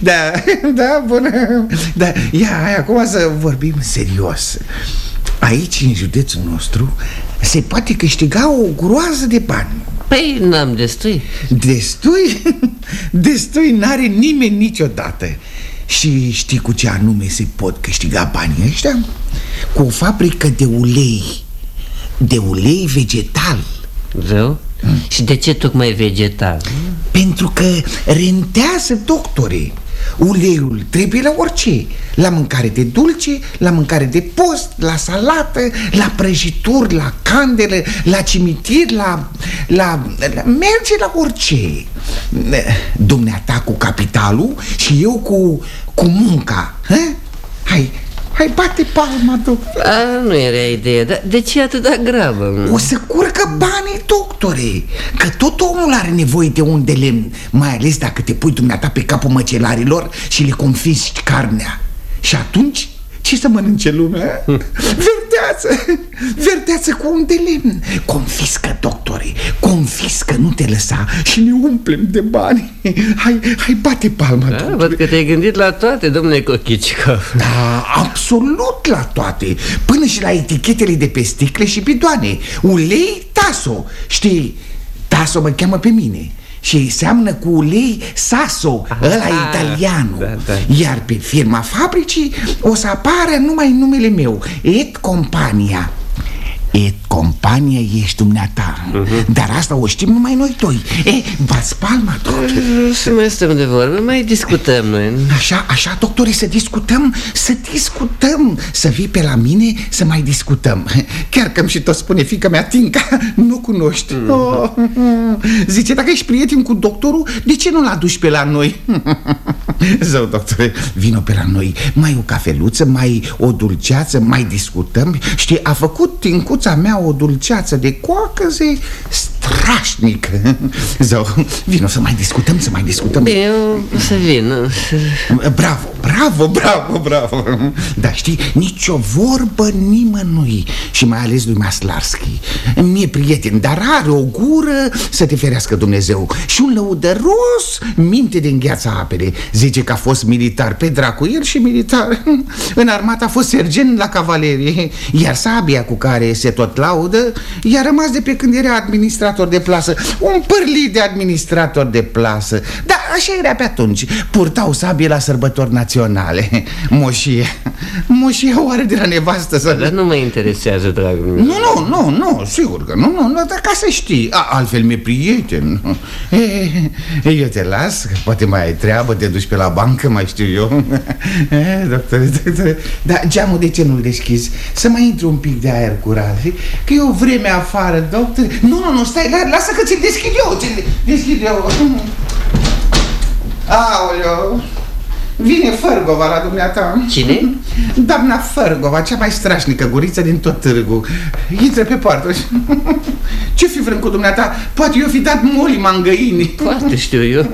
Da, da, bună. Da, ia, hai acum să vorbim serios. Aici, în județul nostru Se poate câștiga o groază de bani. Păi n-am destui. Destui? Destui n-are nimeni niciodată Și știi cu ce anume se pot câștiga banii ăștia? Cu o fabrică de ulei De ulei vegetal Zău? Și de ce tocmai vegetal? Pentru că rentează doctorii Uleiul trebuie la orice La mâncare de dulce, la mâncare de post, la salată, la prăjituri, la candele, la cimitir, la, la, la... Merge la orice Dumneata cu capitalul și eu cu, cu munca ha? Hai, hai bate palma, doctor A, nu era ideea, dar de ce atât de gravă? O să curcă banii, doctore Că tot omul are nevoie de un de lemn Mai ales dacă te pui dumneata pe capul măcelarilor Și le confisci carnea Și atunci ce să mănânce lumea? Verdeață! Verdeață cu un de lemn. Confiscă, doctore, confiscă, nu te lăsa Și ne umplem de bani. Hai, hai bate palma, Da, doctore. văd că te-ai gândit la toate, domnule Cochicica Da, absolut la toate. Până și la etichetele de pe sticle și bidoane. Ulei Taso. Știi, Taso mă cheamă pe mine și seamănă cu ulei Sasso, ăla italianul. Da, da. Iar pe firma fabricii o să apară numai numele meu Et Compania Et compania ești dumneata. Uh-huh. Dar asta o știm numai noi doi. E, bați palma, doctor Să mai stăm de vorbă, mai discutăm noi. Așa, așa, doctore, să discutăm Să discutăm. Să vii pe la mine să mai discutăm. Chiar că îmi și tot spune fica mea Tinca, nu cunoști. Mm. oh, Zice, dacă ești prieten cu doctorul De ce nu-l aduci pe la noi? Zău, doctore, vino pe la noi. Mai o cafeluță, mai o dulceață Mai discutăm. Știi, a făcut tincuța mea o dulceață de coacăze strașnică. Zău, vino să mai discutăm, să mai discutăm. Bine, eu o să vin Bravo, bravo, bravo, bravo. Dar știi, nicio vorbă nimănui. Și mai ales lui Maslarski. Mie prieten, dar are o gură să te ferească Dumnezeu. Și un lăudăros minte de îngheața apele. Zice că a fost militar pe dracu El și militar În armată a fost sergent la cavalerie. Iar sabia cu care se tot laudă I-a rămas de pe când era administrator de plasă. Un pârlit de administrator de plasă. Da, așa era pe atunci. Purtau sabie la sărbători naționale. Moșie. Moșie oare de la nevastă să... Dar nu mă interesează, dragul meu. Nu, nu, nu, nu, sigur că nu, nu, nu dar ca să știi. A, Altfel mi-e prieten. E, Eu te las, că poate mai ai treabă Te duci pe la bancă, mai știu eu. E, Doctore, doctore. Dar geamul de ce nu-l deschizi? Să mai intru un pic de aer curat știi? Că e o vreme afară, doctor Nu, nu, nu, stai, la, lasă că ți-l deschid eu Ți-l deschid eu. Aoleu. Vine Fărgova la dumneata. Cine? Doamna Fărgova, cea mai strașnică guriță din tot târgu. Intră pe poartă Ce fi vrând cu dumneata? Poate eu fi dat molima în găini Poate știu eu.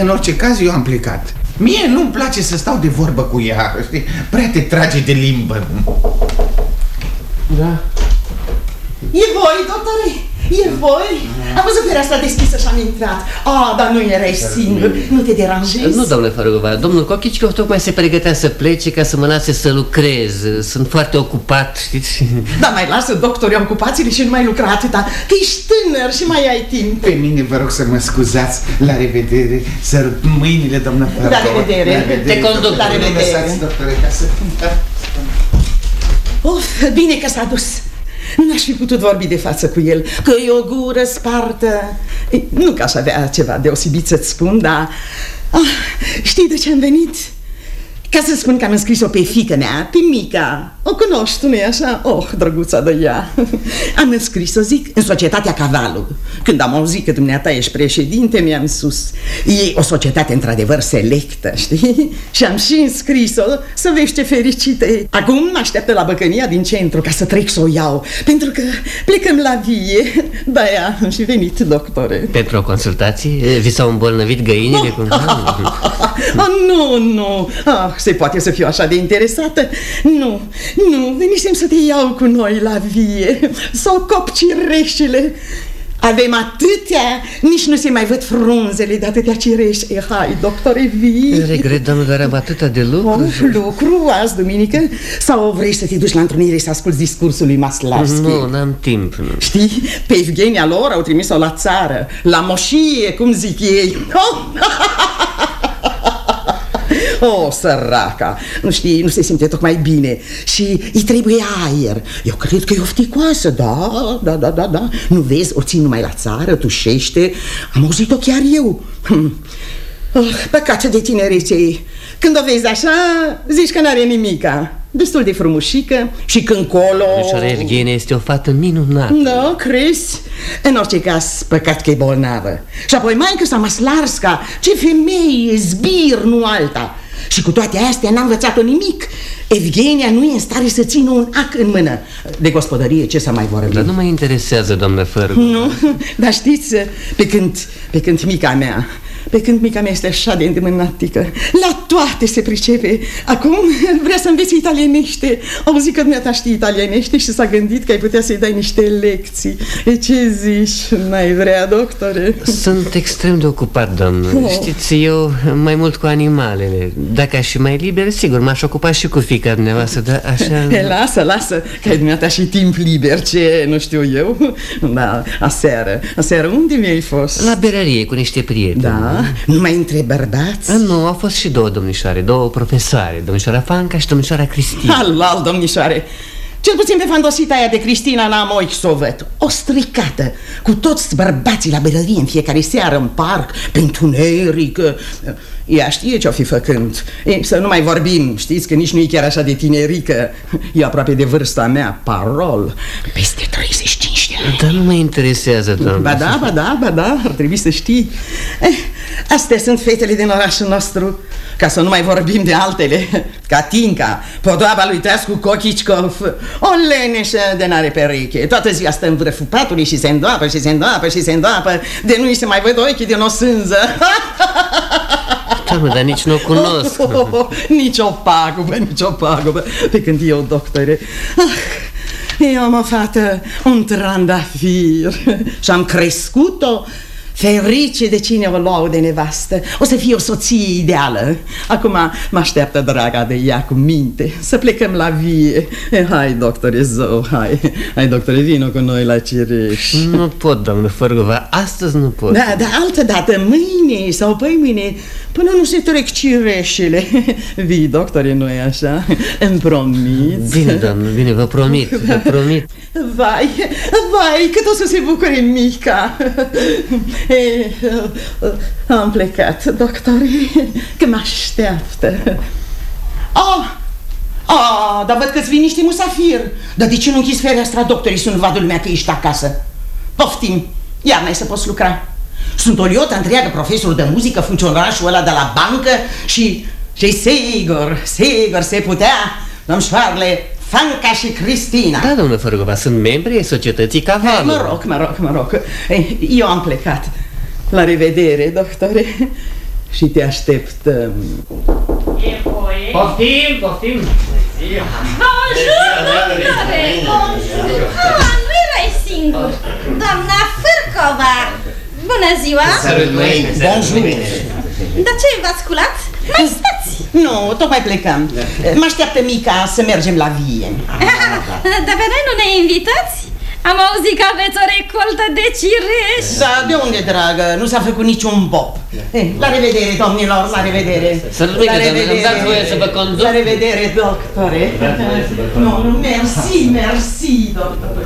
În orice caz eu am plecat. Mie nu-mi place să stau de vorbă cu ea știi? Prea te trage de limbă Da E voi, doctore? E voi? Am văzut fereastra deschisă și am intrat Ah, dar nu erai singur, nu te deranjezi? Nu, domnule Farugova, domnul Cochicicov tocmai se pregătea să plece ca să mă lase să lucrez Sunt foarte ocupat, știți? Da, mai lasă doctorii ocupațiile și nu mai lucra atâta Că ești tânăr și mai ai timp Pe mine vă rog să mă scuzați La revedere Să mâinile, doamna Fărgova La revedere. La revedere Te conduc. La Nu revedere. lăsați, doctore, ca să... Of, bine că s-a dus. N-aș fi putut vorbi de față cu el Că e o gură spartă. Ei, Nu că aș avea ceva deosebit să-ți spun, dar ah, Știi de ce am venit? Ca să spun că am înscris-o pe fică mea, pe Mica O cunoști, tu nu-i așa? Oh, drăguța de ea. Am înscris-o, zic, în societatea Cavalu Când am auzit că dumneata ești președinte, mi-am sus. E o societate într-adevăr selectă, știi? Și am și înscris-o să vezi ce fericită e Acum mă așteaptă la băcănia din centru ca să trec să o iau Pentru că plecăm la vie. De-aia am și venit, doctore. Pentru o consultație? Vi s-au îmbolnăvit găinile? Cum... Oh, nu, nu. Ah, Se poate să fiu așa de interesată? Nu, nu, venisem să te iau cu noi la vie Să o cop cireșile avem atâtea, nici nu se mai văd frunzele de atâtea cireși e, Hai, doctore, vii Regret, doamnă, dar am atâta de lucru Oh, lucru azi, duminică? Sau vrei să te duci la întrunire să asculti discursul lui Maslavski? Nu, n-am timp nu. Știi, pe Evgenia lor au trimis-o la țară La moșie, cum zic ei oh! Oh, săraca. Nu știi, nu se simte tocmai bine. Și îi trebuie aer. Eu cred că e ofticoasă, da, da, da, da, da. Nu vezi, o țin numai la țară, tușește. Am auzit-o chiar eu. Hm. oh, Păcat de tinerețe ei Când o vezi așa, zici că n-are nimica. Destul de frumușică și când colo... Domnișoara Evgenie este o fată minunată. Da, crezi? În orice caz, păcat că e bolnavă. Și apoi maică sa Maslarska Ce femeie, zbir, nu alta Și cu toate astea n-a învățat-o nimic. Evgenia nu e în stare să țină un ac în mână. De gospodărie ce să mai vorbim? Dar nu mă interesează, doamnă Fărgu Nu, dar știți, pe când, pe când mica mea pe când mica mea este așa de îndemânatică. La toate se pricepe. Acum vrea să înveți italienește Auzi că dumneata știi italienește Și s-a gândit că ai putea să-i dai niște lecții. E ce zici? N-ai vrea, doctore? Sunt extrem de ocupat, doamnă. Oh. Știți, eu mai mult cu animalele. Dacă aș fi mai liber, sigur, m-aș ocupa și cu fica dumneavoastră Dar așa... He, lasă, lasă, că ai dumneata și timp liber Ce, nu știu eu. Da, aseară, aseară unde mi-ai fost? La berărie, cu niște prieteni. Da, nu mai între bărbați? Nu, au fost și două domnișoare, două profesoare Domnișoara Fanca și domnișoara Cristina. Halal, domnișoare! Cel puțin pe fandosita aia de Cristina n-am ochi să o văd. O stricată Cu toți bărbații la berărie în fiecare seară în parc Pe întuneric. Ea știe ce-o fi făcând. E, Să nu mai vorbim, știți că nici nu e chiar așa de tinerică. E aproape de vârsta mea, parol. Peste 35 de ani Dar nu mă interesează, doamne. Ba da, ba da, ba da, ar trebui să știi. Eh, Astea sunt fetele din orașul nostru. Ca să nu mai vorbim de altele. Catinca, podoaba lui Teascu Cochicicov O leneșă de n-are pereche. Toată ziua stă în vârful patului și se îndoapă și se îndoapă și se îndoapă. De nu-i se mai văd ochii din o sânză. Da, mă, dar nici nu o cunosc. Oh, oh, oh, Nici o pagubă, nici o pagubă. Pe când eu, doctore ah, Eu am o fată, un trandafir. Și am crescut-o Ferice de cine o luau de nevastă. O să fie o soție ideală. Acum mă așteaptă draga de ea cu minte. Să plecăm la vie. Eh, Hai, doctore Zou, hai. Hai, doctore, vino cu noi la Cireș. Nu pot, doamnă Fărgova, astăzi nu pot. Da, dar altă dată, mâine sau păi mâine Până nu se trec cireșele. Vii, doctore, nu e așa? Îmi promit Bine, doamnă, bine, vă promit, vă promit. Vai, vai, cât o să se bucure mica. E, am plecat, doctore, că mă așteaptă. Ah, ah, dar văd că-ți vin niște musafir. Dar de ce nu închizi fereastra, doctorii, să nu vadă lumea că ești acasă? Poftim, ia mai să poți lucra. Sunt o liotă întreagă, profesor de muzică, funcționarul ăla de la bancă și... Și sigur, sigur se putea, domnșoarele, Fanca și Cristina. Da, domnule Fărgova, sunt membri ai societății Cavalul Mă rog, mă rog, mă rog. Eu am plecat. La revedere, doctore. Și te așteptăm Poftim, poftim. Bonjour, doctore. Bonjour Ah, nu erai singur. Doamna Fârcova. Bună ziua. Bonjour Dar ce, v-ați sculat? Mai stați! Nu, tocmai plecăm. Mă așteaptă mica să mergem la vie. Dar pe noi nu ne invitați? Am auzit că aveți o recoltă de cireș. Da, de unde, dragă? Nu s-a făcut niciun bob. Eh, La revedere, domnilor, la revedere. Să nu uite, doamne, îmi dați voie să vă conduc? La revedere, doctore. Nu, nu, mersi, mersi, doctore.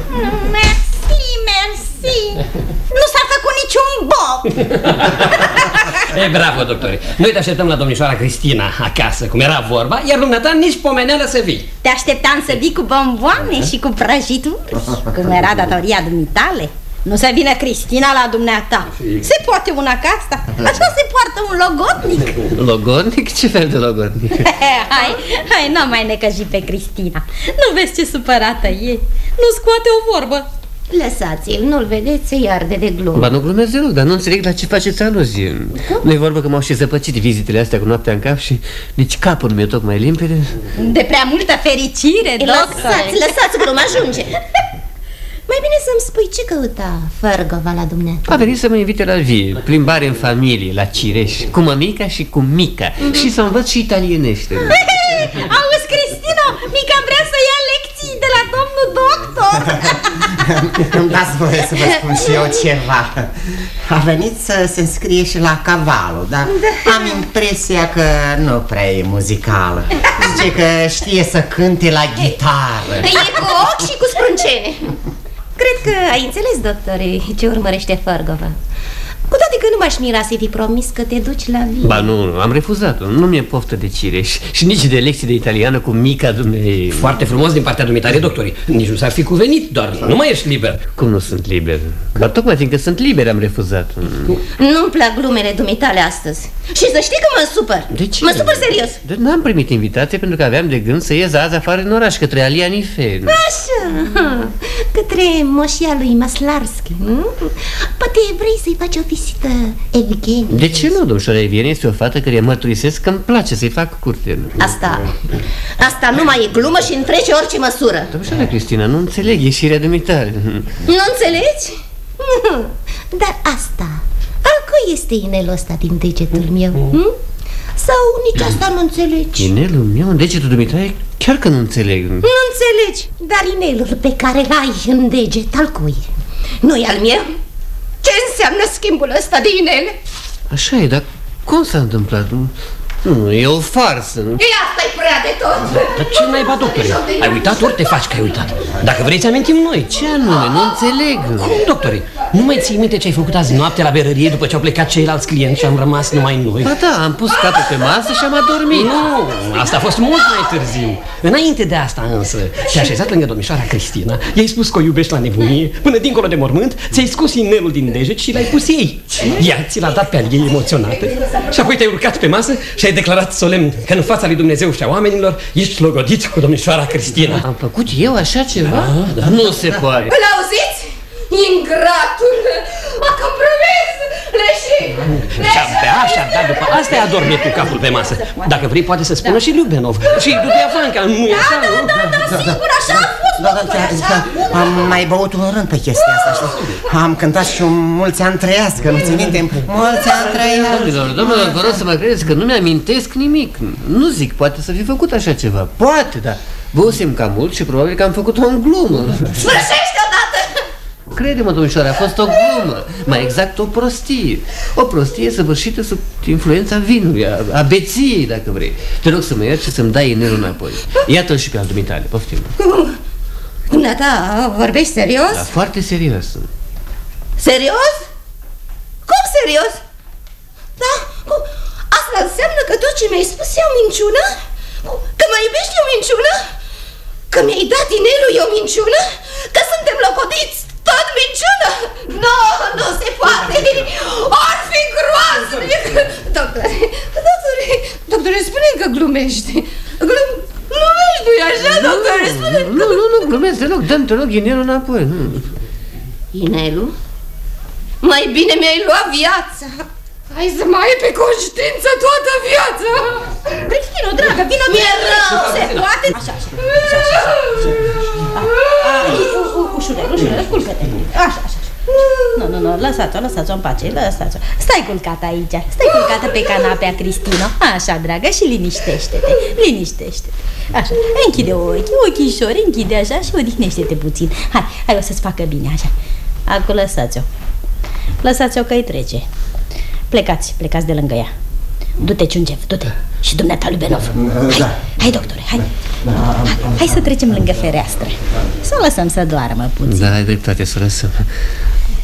Mersi, mersi Nu s-a făcut niciun bob. E, bravo, doctore. Noi te așteptăm la domnișoara Cristina acasă, cum era vorba, iar dumneata nici pomeneală să vii. Te așteptam să vii cu bomboane și cu prăjituri Cum era datoria dumitale. Nu să vină Cristina la dumneata. Se poate una ca asta. Așa se poartă un logodnic Logodnic? Ce fel de logodnic? hai, hai, n-am mai necăjit pe Cristina. Nu vezi ce supărată e? Nu scoate o vorbă Lăsați-l, nu-l vedeți, se arde de glumă. Ba nu glumesc deloc, dar nu înțeleg la ce faceți aluzie. Nu-i vorba că m-au și zăpăcit vizitele astea cu noaptea în cap și nici capul nu mi-e tocmai limpede. De prea multă fericire, doctor. Lăsați, lăsați glumă, ajunge. Mai bine să-mi spui ce căuta Fărgova la dumneavoastră A venit să mă invite la vie, plimbare în familie, la Cireș Cu mămica și cu mica. Mm -hmm. Și să învăț și italienește. Auzi, Cristina, mica vrea să ia lecții. de la domnul doctor. Îmi dați voie să vă spun și eu ceva. A venit să se înscrie și la cavalul Dar da. am impresia că nu prea e muzicală Zice că știe să cânte la gitară. E cu ochi și cu sprâncene Cred că ai înțeles, doctore, ce urmărește Fărgova Cu toate că nu m-aș mira să fi promis că te duci la mine Ba nu, nu, am refuzat-o. Nu mi-e poftă de cireș și nici de lecții de italiană cu mica dumnei. Foarte frumos din partea dumitare, doctorii Nici nu s-ar fi cuvenit, doar nu mai ești liber Cum nu sunt liber? Dar tocmai fiindcă sunt liber am refuzat. Nu-mi plac glumele dumitale astăzi Și să știi că mă supăr De ce? Mă supăr serios Dar n-am primit invitație pentru că aveam de gând să ies azi afară în oraș către Alia Nife. Așa, către moșia lui Maslarski nu? Poate vrei să-i faci o vizită Evgenie De ce nu, domnișoara Eviene? Este o fată care mărturisesc că îmi place să-i fac curte. Asta, asta nu mai e glumă și întrece orice măsură Domnișoara Cristina, nu înțeleg ieșirea dumitare. Nu înțelegi? Dar asta, al cui este inelul ăsta din degetul meu? Hm? Sau nici asta nu înțelegi? Inelul meu în degetul dumitare? Chiar că nu înțeleg. Nu înțelegi, dar inelul pe care îl ai în deget al cui? nu e al meu? Ce înseamnă schimbul ăsta de inele? Așa e, dar cum s-a întâmplat? Nu, e o farsă. Nu? E asta e prea de tot Dar ce naiba, doctore? Ai uitat ori te faci că ai uitat Dacă vrei, ți-amintim noi Ce anume? Nu înțeleg. Cum, doctore? Nu mai ții minte ce ai făcut azi noapte la berărie după ce au plecat ceilalți clienți și am rămas numai noi? Ba da, am pus capul pe masă și am adormit. Nu, asta a fost mult mai târziu. Înainte de asta însă, te-ai așezat lângă domnișoara Cristina, i-ai spus că o iubești la nebunie, până dincolo de mormânt, ți-ai scos inelul din deget și l-ai pus ei. Ea ți l-a dat pe al ei emoționată și apoi te-ai urcat pe masă și ai declarat solemn că în fața lui Dumnezeu și a oamenilor ești logodit cu domnișoara Cristina. Am făcut eu așa ceva? Da, da. Nu se poate. Îl auziți? Ingratul a compromis leșin Și abia așa, dar după asta ai adormit cu capul pe masă. Dacă vrei, poate să spună și Lubenov. Și Dudea Vanca, nu e așa, nu? Da, da, da, sigur, așa a fost Da, da, chiar, chiar, am mai băut un rând pe chestia asta, știi? Am cântat și un mulți ani trăiască, nu ți minte? Mulți ani trăiască Domnilor, domnilor, vă rog să mă credeți că nu mi-amintesc nimic. Nu zic, poate să fi făcut așa ceva. Poate, dar băusem cam mult și probabil că am făcut-o în glumă. Sfârșește odată! Crede-mă, domnișoare, a fost o glumă, mai exact o prostie. O prostie săvârșită sub influența vinului, a, a beției, dacă vrei. Te rog să mă ierți și să-mi dai inelul înapoi. Iată-l și pe al dumitale, poftim. Dumneata, vorbești serios? Da, foarte serios. Serios? Cum serios? Da, cum? Asta înseamnă că tot ce mi-ai spus e o minciună? Că mă iubești e o minciună? Că mi-ai dat inelul e o minciună? Că suntem locodiți tot minciună? Nu, nu se poate! Ar fi groaznic! Doctore, doctore, doctore, spune că glumești. Glum, glumești, nu-i așa, doctore? Spune Nu, nu, nu, glumesc deloc, dăm te rog inelul înapoi. Inelul? Mai bine mi-ai luat viața. Hai să mai ai pe conștiință toată viața. Cristino, dragă, vină Mi-e rău, se poate? Așa, așa, așa, așa, Ușurel, ușurel, culcă-te. Așa, așa. Nu, nu, nu, lăsați-o, lăsați-o în pace, lăsați-o. Stai culcată aici, stai culcată pe canapea, Cristina. Așa, dragă, și liniștește-te, liniștește-te. Așa, închide ochii, ochișori, închide așa și odihnește-te puțin. Hai, hai, o să-ți facă bine, așa. Acum lăsați-o. Lăsați-o că îi trece. Plecați, plecați de lângă ea Du-te, Ciuncef, du-te. Și dumneata lui Benov. Hai, hai, doctore, hai. Hai, hai să trecem lângă fereastră. Să o lăsăm să doarmă puțin. Da, ai dreptate să o lăsăm.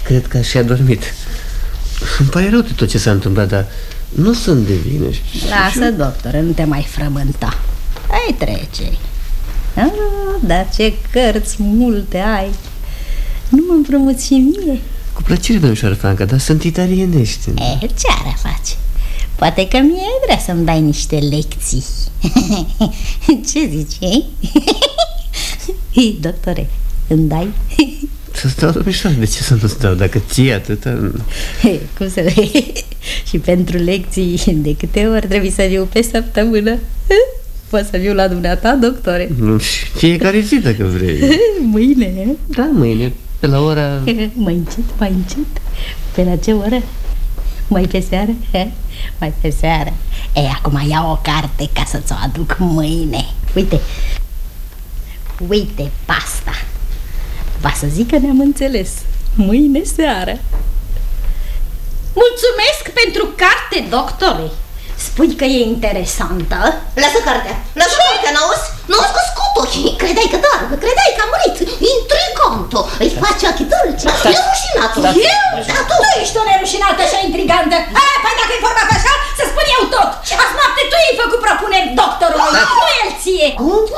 Cred că și-a dormit. Îmi pare rău de tot ce s-a întâmplat, dar nu sunt de vină. Lasă, doctore, nu te mai frământa. Ai trece. Ah, Dar ce cărți multe ai. Nu mă împrumuți și mie. Cu plăcere, domnișoară Franca, dar sunt italienești. Eh, ce ar face? Poate că mie vrea să-mi dai niște lecții Ce zici, ei? Doctore, îmi dai? Să stau, domnișoară, de ce să nu stau? Dacă ție atâta... Cum să Și pentru lecții de câte ori trebuie să viu pe săptămână? Poți să viu la dumneata, doctore? Nu, și fiecare zi, dacă vrei. Mâine? Da, mâine, pe la ora... Mai încet, mai încet Pe la ce oră? Mai pe seară? He? Mai pe seară E, acum iau o carte ca să ți-o aduc mâine Uite Uite pasta Va să zic că ne-am înțeles Mâine seară Mulțumesc pentru carte, doctore Spui că e interesantă? Lasă cartea, lasă cartea, n-auzi? Nu-ți cu scutul Credeai că doarme, credeai că a murit Intriganto, îi face ochi dulci E rușinat atunci. Eu? Tu ești o nerușinată și intrigantă. A, păi dacă e vorba așa, să spun eu tot. Azi noapte tu ai făcut propuneri doctorului, nu el ție.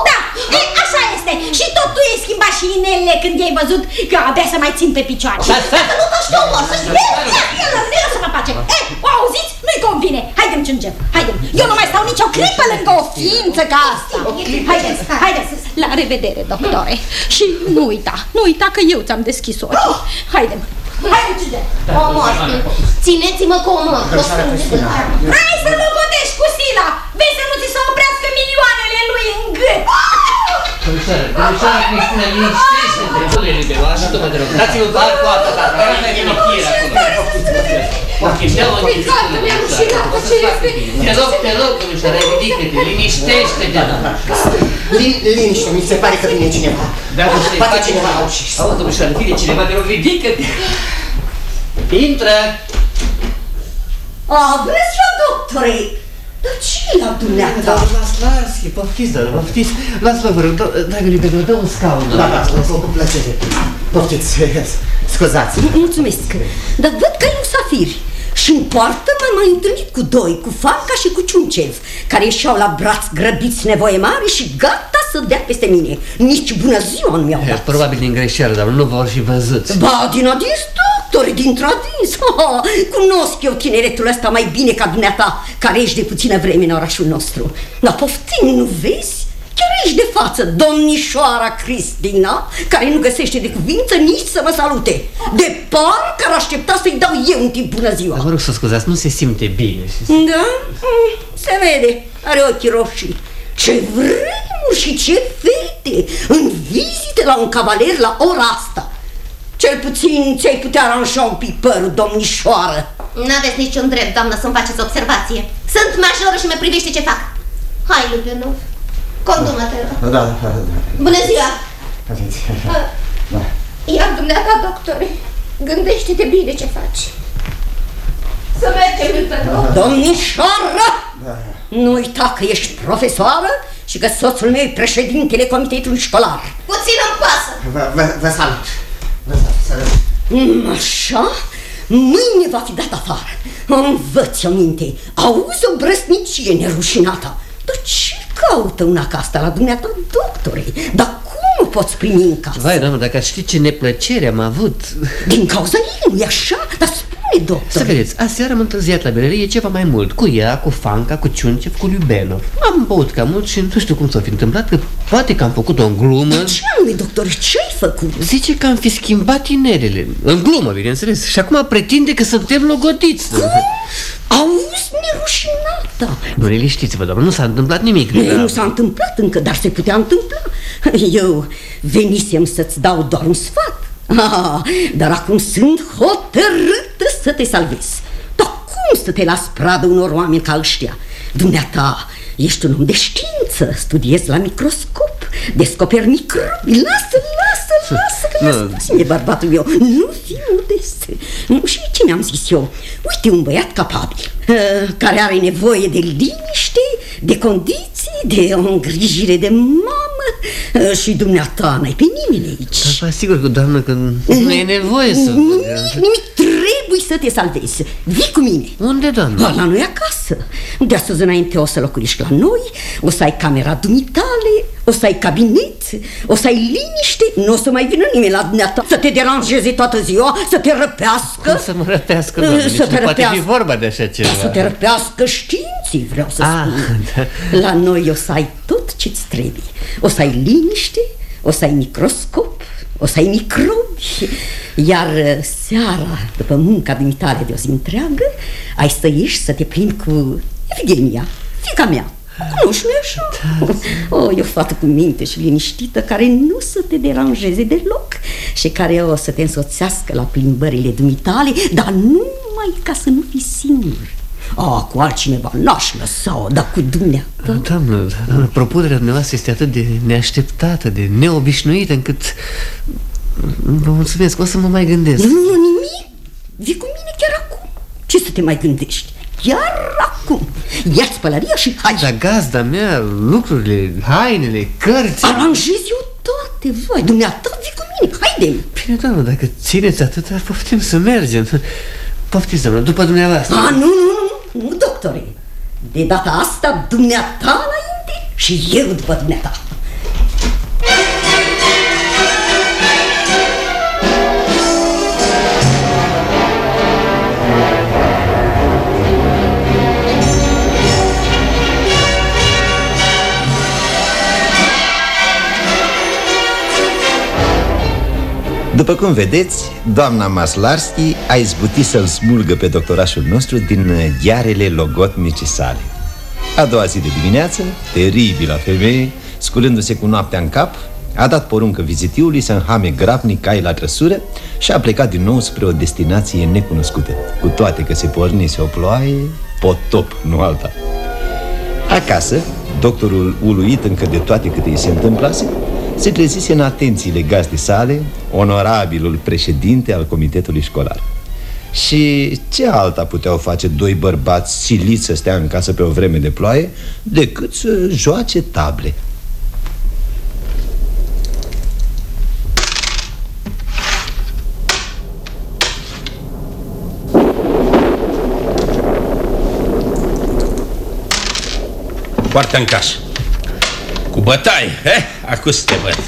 Da, e, așa este. Și tot tu ai schimbat și inelele când i-ai văzut că abia să mai țin pe picioare. Dacă nu mă știu, mor, să știu. Ia, ia, ia, lasă-mă pace. E, o auziți? Nu-i convine. Haidem ce încep. Haidem. Eu nu mai stau nicio clipă lângă o ființă ca asta. Haideți, haideți. La revedere, doctore. Și nu uita, nu uita că eu ți-am deschis ochii. Haidem. Haidem, ce O moarte. Țineți-mă cu o moarte. Hai să logotești cu Sila! Vezi să nu ți se oprească milioanele lui în gât! Domnișoară, domnișoară Cristina, liniștește-te, nu le libero, ajută-mă, te rog. Dați-mi par cu apă, tata, care mai vine fiera acolo. Ok, ia-o în Picată, mi-a rușinată, ce este? Te rog, te rog, domnișoară, ridică-te, liniștește-te. Lin- Liniște, mi se pare că vine cineva. Dacă se Poate face cineva a ucis. Auzi, domnișoară, vine cineva, te rog, ridică-te. Intră. A, bună ziua, doctore! Dar ce e la dumneata? Da, las, las, poftiți, dar poftiți. Las-vă, vă rog, da- dragă Libero, dă un scaun. Da, da, cu, cu plăcere. Poftiți, scuzați. Mulțumesc. Dar văd că ai un safir. Și în poartă m-am mai întâlnit cu doi, cu Fanca și cu Ciuncev, care ieșeau la braț grăbiți nevoie mare și gata să dea peste mine. Nici bună ziua nu mi-au dat. Probabil din greșeală, dar nu vor fi văzut. Ba, din adins, doctore, dintr adins. Ha, cunosc eu tineretul ăsta mai bine ca dumneata, care ești de puțină vreme în orașul nostru. Dar poftim, nu vezi? Chiar ești de față, domnișoara Cristina, care nu găsește de cuvință nici să mă salute. De parcă ar aștepta să-i dau eu un timp bună ziua. Dar vă rog să scuzați, nu se simte bine. Da? Mm, Se vede, are ochii roșii. Ce vremuri și ce fete în vizite la un cavaler la ora asta. Cel puțin ți-ai putea aranja un pic părul, domnișoară. N-aveți niciun drept, doamnă, să-mi faceți observație. Sunt majoră și mă privește ce fac. Hai, Lupianov, condumă-te. Da, da, da. Bună ziua! Aveți. Da. Iar dumneata, doctore, gândește-te bine ce faci. Să mergem, Lupianov. Domnișoară! Da. Nu uita că ești profesoară și că soțul meu e președintele comitetului școlar. Puțin îmi pasă. Vă, vă, vă salut. Vă salut. Mm, Așa? Mâine va fi dat afară. Învăț o minte. Auzi o brăsnicie nerușinată. Dar ce caută una ca asta la dumneata, doctore? Dar cum o poți primi în casă? Vai, doamnă, dacă ați ști ce neplăcere am avut... Din cauza ei, nu-i așa? Dar spune, doctor. Să vedeți, aseară am întârziat la berărie ceva mai mult Cu ea, cu Fanca, cu Ciuncev, cu Liubenov Am băut cam mult și nu știu cum s-a fi întâmplat Că poate că am făcut o glumă Ce anume, doctor, ce-ai făcut? Zice că am fi schimbat inerele În glumă, bineînțeles Și acum pretinde că suntem logodiți Auzi, nerușinată. Nu liniștiți-vă, doamnă, nu s-a întâmplat nimic Ei, Nu s-a întâmplat încă, dar se putea întâmpla. Eu venisem să-ți dau doar un sfat. Ah, dar acum sunt hotărâtă să te salvez. Dar cum să te las pradă unor oameni ca ăștia? Dumneata, ești un om de știință, studiezi la microscop, descoperi microbi. Lasă, lasă, lasă, că mi-a Nu. spus mie bărbatul meu. Nu fi modest. Nu, și ce mi-am zis eu? Uite, un băiat capabil, uh, care are nevoie de liniște, de condiții, de o îngrijire de mamă uh, și dumneata n-ai pe nimeni aici. Vă asigur că, doamnă, că nu e nevoie să... Nimic, nimic, trebuie să te salvezi. Vii cu mine. Unde, doamnă? La noi acasă. De astăzi înainte o să locuiești la noi, o să ai camera dumitale, o să ai cabinet, o să ai liniște, nu o să mai vină nimeni la dumneata să te deranjeze toată ziua, să te răpească. Cum să mă răpească, doamnă? Să Nici te nu poate fi răpească. vorba de așa ceva Să te răpească științii, vreau să Ah, spun. da. La noi o să ai tot ce-ți trebuie. O să ai liniște, o să ai microscop, o să ai microbi, iar uh, seara, după munca dumitale de o zi întreagă, ai să ieși să te plimbi cu Evgenia, fica mea. Cunoști, nu așa? Da. O, e o fată cu minte și liniștită care nu să te deranjeze deloc și care o să te însoțească la plimbările dumitale, dar numai ca să nu fii singur. A, cu altcineva n-aș lăsa-o, dar cu dumneata. Doamnă, doamnă, propunerea dumneavoastră este atât de neașteptată, de neobișnuită, încât... Vă mulțumesc, o să mă mai gândesc. Nu, nu, nimic. Vii cu mine chiar acum. Ce să te mai gândești? Chiar acum. Ia-ți pălăria și hai. Dar gazda mea, lucrurile, hainele, cărți... Aranjez eu toate, vai, dumneata, vii cu bine, haidem Bine, doamnă, dacă țineți atâta, poftim să mergem Poftiți, doamnă, după dumneavoastră A, nu, nu, nu, nu, doctore De data asta, dumneata înainte și eu după dumneata După cum vedeți, doamna Maslarski a izbutit să-l smulgă pe doctorașul nostru din ghearele logotnice sale A doua zi de dimineață, teribilă femeie, sculându-se cu noaptea în cap A dat poruncă vizitiului să înhame grabnic cai la trăsură Și a plecat din nou spre o destinație necunoscută. Cu toate că se pornise o ploaie, potop, nu alta. Acasă, doctorul uluit încă de toate câte îi se întâmplase se trezise în atențiile gazde sale onorabilul președinte al comitetului școlar. Și ce alta puteau face doi bărbați siliți să stea în casă pe o vreme de ploaie decât să joace table? Poartă în casă Cu bătaie, eh? Acum să te văd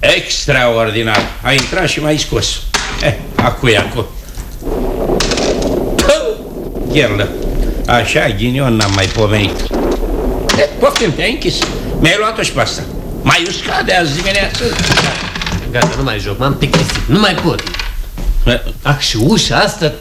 Extraordinar. A intrat și m-ai scos. Eh, Acu e acu Gherlă. Așa, ghinion n-am mai pomenit. Eh, Poftim, te-ai închis. Mi-ai luat-o și pe asta. Mai uscat de azi dimineață. Gata, nu mai joc, m-am plictisit, nu mai pot. Ah, și ușa asta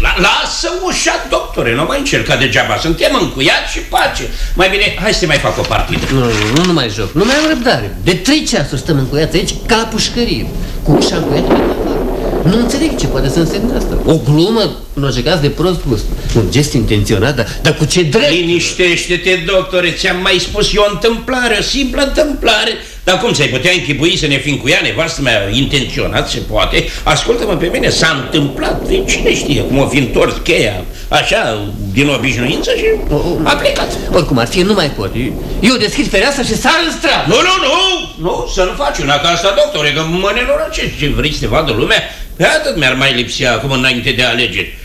La, lasă ușa, doctore, nu mai încerca degeaba. Suntem încuiat și pace. Mai bine, hai să mai fac o partidă. Nu, nu, nu mai joc, nu mai am răbdare. De trei ceasuri stăm încuiați aici ca la pușcărie. Cu ușa încuiată pe afară. Nu înțeleg ce poate să însemne asta. O glumă, nu jucați de prost gust. Un gest intenționat, dar, dar cu ce drept? Liniștește-te, doctore, ți-am mai spus eu o întâmplare, o simplă întâmplare Dar cum ți-ai putea închipui să ne fi încuia nevastă mea intenționat, se poate? Ascultă-mă pe mine, s-a întâmplat, de cine știe cum o fi întors cheia, așa, din obișnuință și a plecat. Oricum ar fi, nu mai pot. Eu deschid fereastra și sar în stradă. Nu, nu, nu, nu, să nu faci una ca asta, doctore, că mă nenorăcești ce vrei să te vadă lumea? Pe atât mi-ar mai lipsi acum înainte de alegeri.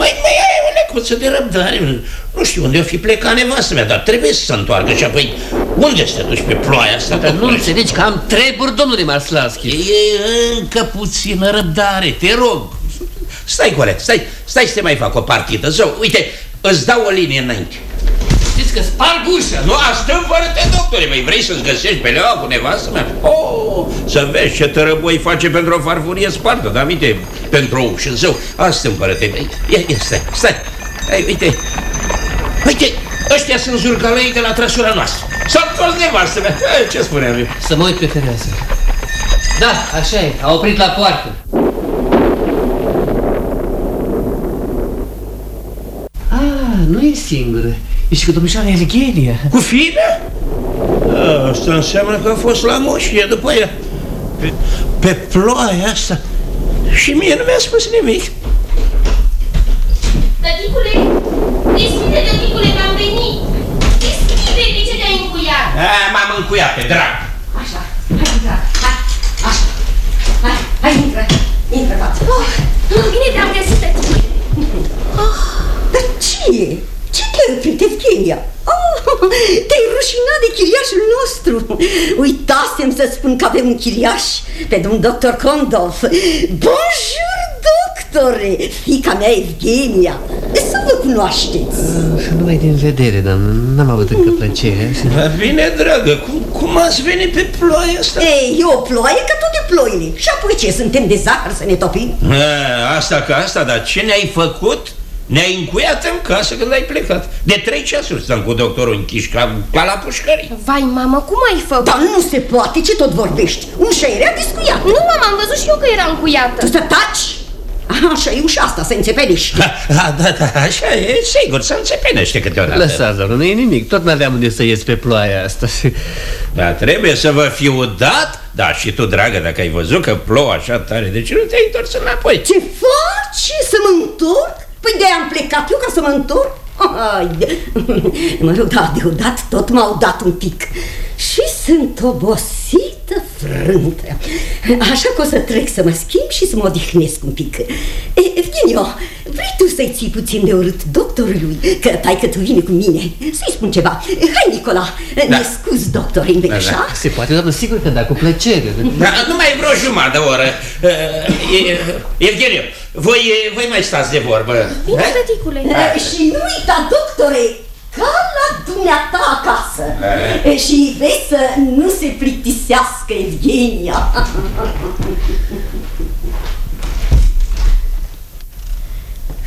Mai, mai ai o lecuță de răbdare Nu știu unde o fi plecat nevastă mea Dar trebuie să se întoarcă. Și apoi Unde să te duci pe ploaia asta? Dar nu înțelegi că am treburi, domnule Marslavski E încă puțină răbdare, te rog. Stai corect, stai, stai să te mai fac o partidă Zău, uite, îți dau o linie înainte. Știți că sparg ușa. Nu, astâmpără-te, doctore, mai vrei să-ți găsești pe leaua cu nevastă mea? Oh, să vezi ce tărăboi face pentru o farfurie spartă, dar uite, pentru o ușă, zău, astâmpără-te, ia, ia, stai, stai, Hai, uite, uite, ăștia sunt zurcalei de la trăsura noastră, s-au întors nevastă mea, Eh, ce spuneam eu? Să mă uit pe fereastră. Da, așa e, a oprit la poartă. Ah, nu e singură. E și cu domnișoara Evgenia. Cu fine? Asta înseamnă că a fost la moșie după ea. Pe, pe ploaia asta. Și mie nu mi-a spus nimic Tăticule, deschide, tăticule, că am venit. Deschide, de ce te-ai încuiat? M-am încuiat pe drag Așa, hai intra, hai, așa Hai, hai, intră, intră față Oh, bine te-am găsit, tăticule. oh, Dar ce e? Ce te-ai oprit, Evgenia? Oh, te-ai rușinat de chiriașul nostru Uitasem să spun că avem un chiriaș Pe domn doctor Kondov Bonjour, doctore Fica mea Evgenia Să vă cunoașteți Numai din vedere, dar n-am avut încă plăcerea Dar bine, dragă, cum, cum ați venit pe ploaia asta? Ei, e o ploaie ca toate ploile Și apoi ce, suntem de zahăr să ne topim? A, asta ca asta, dar ce ne-ai făcut? Ne-ai încuiat în casă când ai plecat De trei ceasuri stăm cu doctorul închiși ca, ca la pușcării Vai, mamă, cum ai făcut? Dar nu se poate, ce tot vorbești? Ușa era descuiată Nu, mama, am văzut și eu că era încuiată Tu să taci? Așa e ușa asta, se înțepenește da, da, da, așa e, sigur, se înțepenește câteodată Lăsați, doamnă, nu e nimic, tot n-aveam unde să ies pe ploaia asta Da, trebuie să vă fiu dat Da, și tu, dragă, dacă ai văzut că plouă așa tare De ce nu te-ai întors înapoi? Ce faci? Să mă întorc? Păi de am plecat eu ca să mă întorc? Hai, mă rog, da, deodată tot m-au dat un pic Și sunt obosită frântă Așa că o să trec să mă schimb și să mă odihnesc un pic e, Evgenio, vrei tu să-i ții puțin de urât doctorului? Că tai tu vine cu mine Să-i spun ceva Hai, Nicola, da. ne scuzi doctorii mei, Da, așa? da, se poate, doamnă, sigur că da, cu plăcere Da, nu mai vreo jumătate de oră. Uh, e- Evgeniu, voi, voi mai stați de vorbă. Bine, tăticule E, Și nu uita, doctore, ca la dumneata acasă. E, Și vezi să nu se plictisească Evgenia?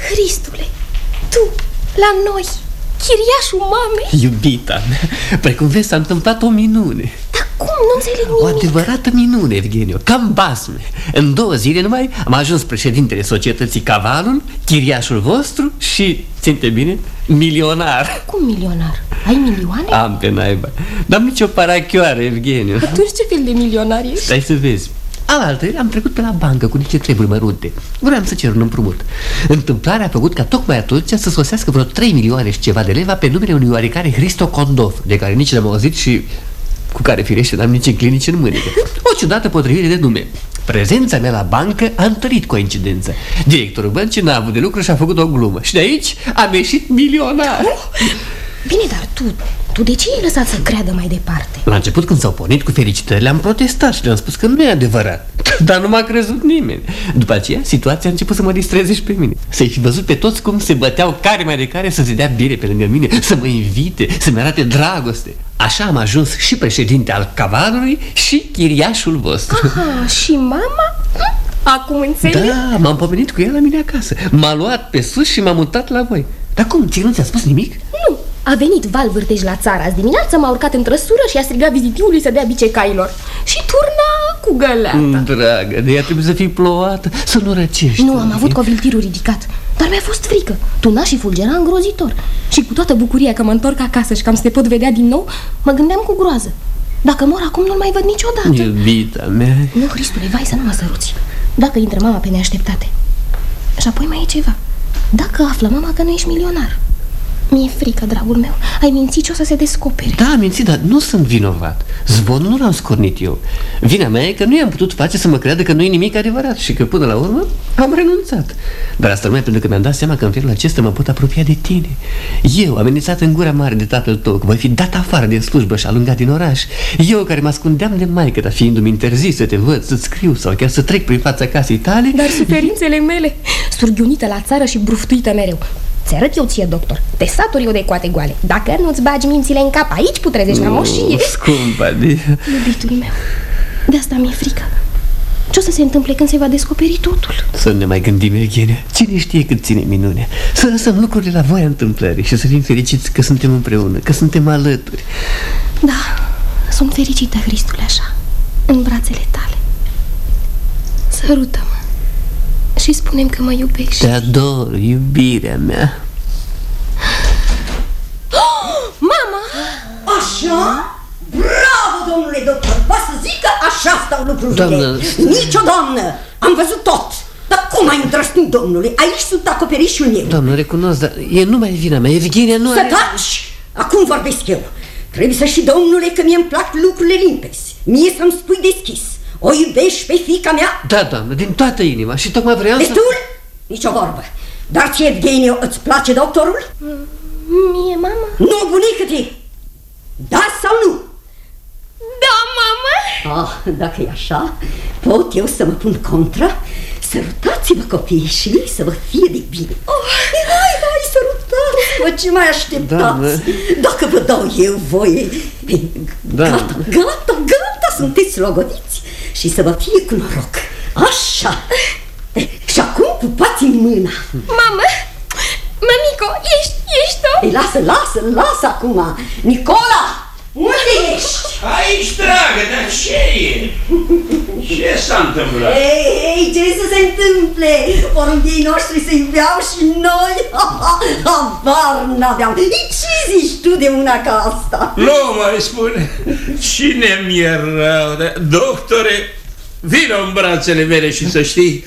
Hristule, tu, la noi, chiriașul mamei Iubita mea, precum vezi, s-a întâmplat o minune Cum? Nu înțeleg O nimic adevărată minune, Evgenio, cam basme În două zile numai am ajuns președintele societății Cavalul, chiriașul vostru și, ținte bine, milionar Cum milionar? Ai milioane? Am pe naiba N-am nicio parachioară, Evgenio Atunci ce fel de milionar ești? Stai să vezi Alaltă, am trecut pe la bancă cu niște treburi mărunte. Vreau să cer un împrumut. Întâmplarea a făcut ca tocmai atunci să sosească vreo 3 milioane și ceva de leva Pe numele unui oarecare Hristo Condov De care nici n-am auzit și cu care firește n-am nici în clinici în mânecă. O ciudată potrivire de nume. Prezența mea la bancă a întărit coincidența. Directorul băncii n-a avut de lucru și a făcut o glumă. Și de aici am ieșit milionar Bine, dar tu, tu de ce ai lăsat să creadă mai departe? La început când s-au pornit cu felicitările am protestat și le-am spus că nu e adevărat. Dar nu m-a crezut nimeni. După aceea situația a început să mă distreze și pe mine. Să-i fi văzut pe toți cum se băteau care mai de care să se dea bire pe lângă mine Să mă invite, să-mi arate dragoste. Așa am ajuns și președinte al cavalului și chiriașul vostru. Aha, și mama? Hm, Acum înțeleg? Da, m-am pomenit cu el la mine acasă. M-a luat pe sus și m-a mutat la voi. Dar cum, ție nu ți-a spus nimic? Nu, a venit Val Vârtej la țară azi dimineață, m-a urcat în trăsură și a strigat vizitiului să dea bice cailor. Și turna cu găleata. Dragă, de ea trebuie să fii plouată, să nu răcești Nu, am avut coviltirul ridicat Dar mi-a fost frică. Tuna și fulgera îngrozitor. Și cu toată bucuria că mă întorc acasă și că am să te pot vedea din nou Mă gândeam cu groază. Dacă mor acum nu-l mai văd niciodată. Iubita mea. Nu, Hristule, vai să nu mă săruți. Dacă intră mama pe neașteptate. Și apoi mai e ceva. Dacă află mama că nu ești milionar Mi-e frică, dragul meu. Ai mințit și o să se descopere. Da, am mințit, dar nu sunt vinovat. Zvonul nu l-am scornit eu. Vina mea e că nu i-am putut face să mă creadă că nu e nimic adevărat Și că până la urmă am renunțat. Dar asta numai pentru că mi-am dat seama că în felul acesta mă pot apropia de tine. Eu, amenințat în gura mare de tatăl tău Că voi fi dat afară din slujbă și alungat din oraș. Eu care mă ascundeam de maică Ta fiindu-mi interzis să te văd, să-ți scriu Sau chiar să trec prin fața casei tale Dar suferințele mele Surghiunită la țară și bruftuită mereu Ți arăt eu ție, doctor. Te saturi eu de coate goale. Dacă nu-ți bagi mințile în cap Aici putrezești la moșie. Scumpa de... Iubitul meu. De asta mi-e frică. Ce o să se întâmple când se va descoperi totul? Să nu ne mai gândim, Eugenia Cine știe cât ține minunea Să lăsăm lucrurile la voia întâmplării Și să fim fericiți că suntem împreună Că suntem alături. Da, sunt fericită, Hristule, așa În brațele tale. Sărută-mă Și spunem că mă iubești Te ador, iubirea mea Mama! Așa? Bravo, domnule doctor! Vă să zic că așa stau lucrurile Doamnă- Nici o doamnă! Am văzut tot! Dar cum ai îndrăsnit, domnule? Aici sunt acoperișul meu Doamnă, recunosc, dar e numai vina mea Evgenia nu Să are... taci! Acum vorbesc eu Trebuie să știi, domnule, că mie îmi plac lucrurile limpezi Mie să-mi spui deschis O iubești pe fica mea? Da, doamnă, din toată inima Și tocmai vreau să... Destul? Nici o vorbă Dar ție, Evgenio, îți place doctorul? Mie, mama? Nu, bunică Da sau nu? Da, mama! Ah, dacă e așa, pot eu să mă pun contra? Sărutați-vă copiii și să vă fie de bine oh, Hai, hai, sărutați-vă, ce mai așteptați? Doamnă. Dacă vă dau eu voie Da. Gata, gata, gata, sunteți logodiți Și să vă fie cu noroc Așa Și acum pupați-mi mâna Mamă! Mămico, ești, ești tu? Ei, lasă, lasă, lasă acum Nicola, unde ești? Aici, dragă, dar ce e? Ce s-a întâmplat? Ei, ei, ce să se întâmple? Porumbiei noștri se iubeau și noi Habar n-aveam Ce zici tu de una ca asta? Nu mai spune Cine mi-e rău de... Doctore, vină în brațele mele și să știi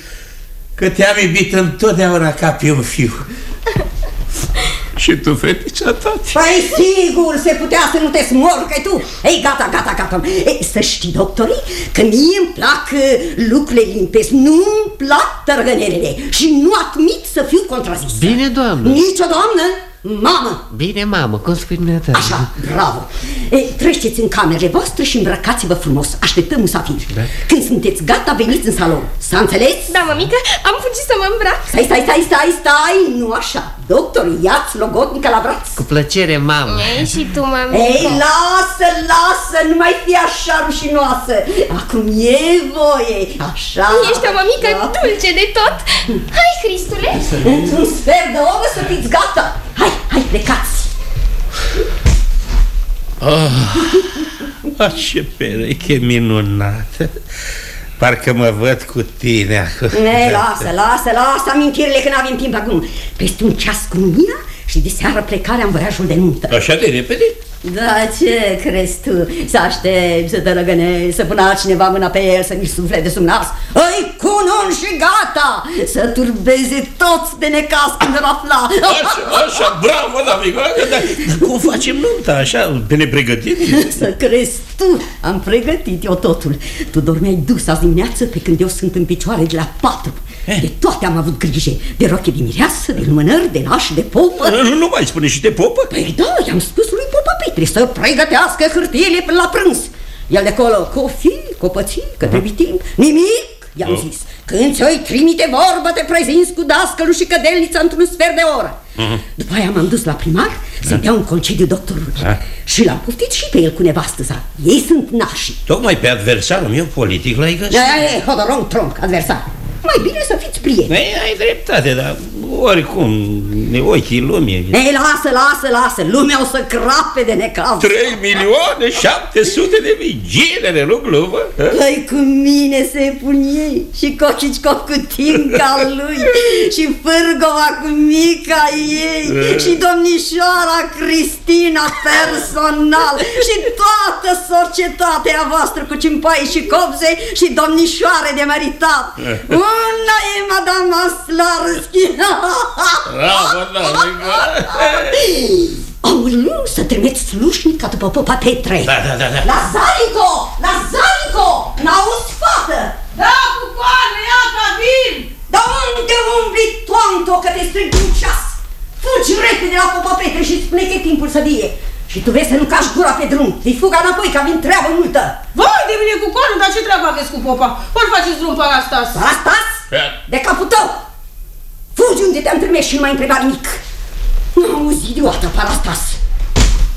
Că te-am iubit întotdeauna ca pe un fiu Și tu, fetița ta? Păi sigur, se putea să nu te smorcă tu. Ei, gata, gata, gata. Ei, Să știi, doctorii, că mie îmi plac uh, lucrurile limpezi. Nu-mi plac tărgănerele Și nu admit să fiu contrazis Bine, doamnă. Nici o doamnă, mamă! Bine, mamă, cum spui dumneata? Așa, bravo! Ei, Treceți în camerele voastre și îmbrăcați-vă frumos. Așteptăm musafiri Da. Când sunteți gata, veniți în salon. S-a înțeles? Da, mămică, am fugit să mă îmbrac. Stai, stai, stai, stai, stai, nu așa. Doctor, ia-ți logotnică la braț. Cu plăcere, mamă. Ei, și tu, mămică Ei, lasă, lasă, nu mai fi așa rușinoasă. Acum e voie, așa. Ești o mămică dulce de tot. Hai, Cristule. Într-un sfert de oră să fiți gata. Hai, hai, plecați. Oh, ce pereche minunată Parcă mă văd cu tine acum. Ne, lasă, lasă, lasă amintirile că n-avem timp acum. Peste un ceas cu lumina și de seară plecarea în voiajul de nuntă Așa de repede? Da, ce crezi tu? Să aștepți, să te răgănești, să pună cineva mâna pe el, să-mi sufle de sub nas Îi cunun și gata! Să turbeze toți de necas când îl afla Așa, așa, bravo, da, amigo dar, dar cum facem nunta, așa, pe nepregătit? Să crezi tu, am pregătit eu totul Tu dormeai dus azi dimineață pe când eu sunt în picioare de la patru De toate am avut grijă De roche de mireasă, de lumânări, de naș, de popă. Nu, nu mai spune și de popă? Păi da, i-am spus lui Popa Petri să pregătească hârtiile până la prânz. El de acolo, cofii, copății, că trebuie timp. Nimic, i-am Oh. zis. Când ți-o trimite vorbă, te prezinți cu dascălul și cădelnița într-un sfert de oră. După aia m-am dus la primar să-mi dea un concediu doctorului. Da. Și l-am poftit și pe el cu nevastă sa. Ei sunt nași Tocmai pe adversarul meu politic l-ai găsit. E, e, hodorong, tronc, adversar Mai bine să fiți prieteni. Ei, ai dreptate, dar oricum, ne ochii lumii. Ei, lasă, lasă, lasă, lumea o să crape de necaz. 3 milioane 700 de mii ginere, nu glumă hă? Păi cu mine se pun ei Și Cocicicov cu tinca lui Și Fârgova cu mica ei Și domnișoara Cristina personal Și toată societatea voastră cu cimpaie și copze Și domnișoare de măritat Una e Madame Slarski Bravo, da, amigo. Aoleu, să trimiți slușnica după popa Petre Da, da, da, da Lazarico! Lazarico! N-auzi, fată? Da, cu coane, ia ca vin! Dar unde umbli, toanto, că te strig un ceas? Fugi repede la popa Petre și spune că e timpul să vie Și tu vezi să nu cași gura pe drum Îi fuga înapoi, că avem treabă multă Vai de mine cu coane, dar ce treabă aveți cu popa? Ori faceți drum pe Anastas? Parastas? De capul tău! Fugi unde te-am trimis și nu mai întreba nimic N-auzi, idiotă, Parastas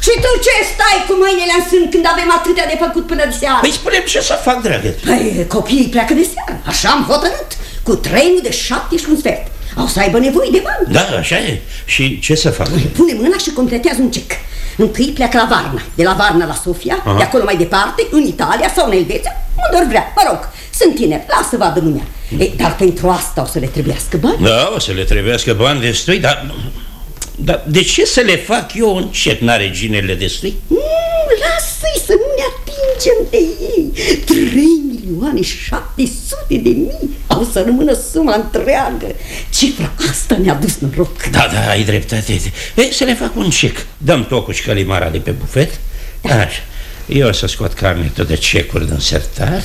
Și tu ce stai cu mâinile în sân când avem atâtea de făcut până de seară? Păi spune ce să fac, dragă Păi, copiii pleacă de seară, așa am hotărât Cu trenul de șapte și un sfert Au să aibă nevoie de bani Da, așa e Și ce să fac? Pune mâna și completează un cec Întâi pleacă la Varna, de la Varna la Sofia, Aha. de acolo mai departe, în Italia sau în Elveția, unde ori vrea. Mă rog, sunt tineri, lasă vadă lumea. Ei, dar pentru asta o să le trebuiască bani. Da, o să le trebuiască bani destui, dar... Dar de ce să le fac eu încet? N-are ginele destui? Mm, lasă-i să nu ne atingem de ei. 3 milioane 700 de mii au să rămână suma întreagă. Cifra asta ne-a dus noroc. Da, da, ai dreptate. Ei, să le fac un cec. Dăm tocul și călimara de pe bufet. Așa. Eu o să scot carnetul de cecuri din sertar.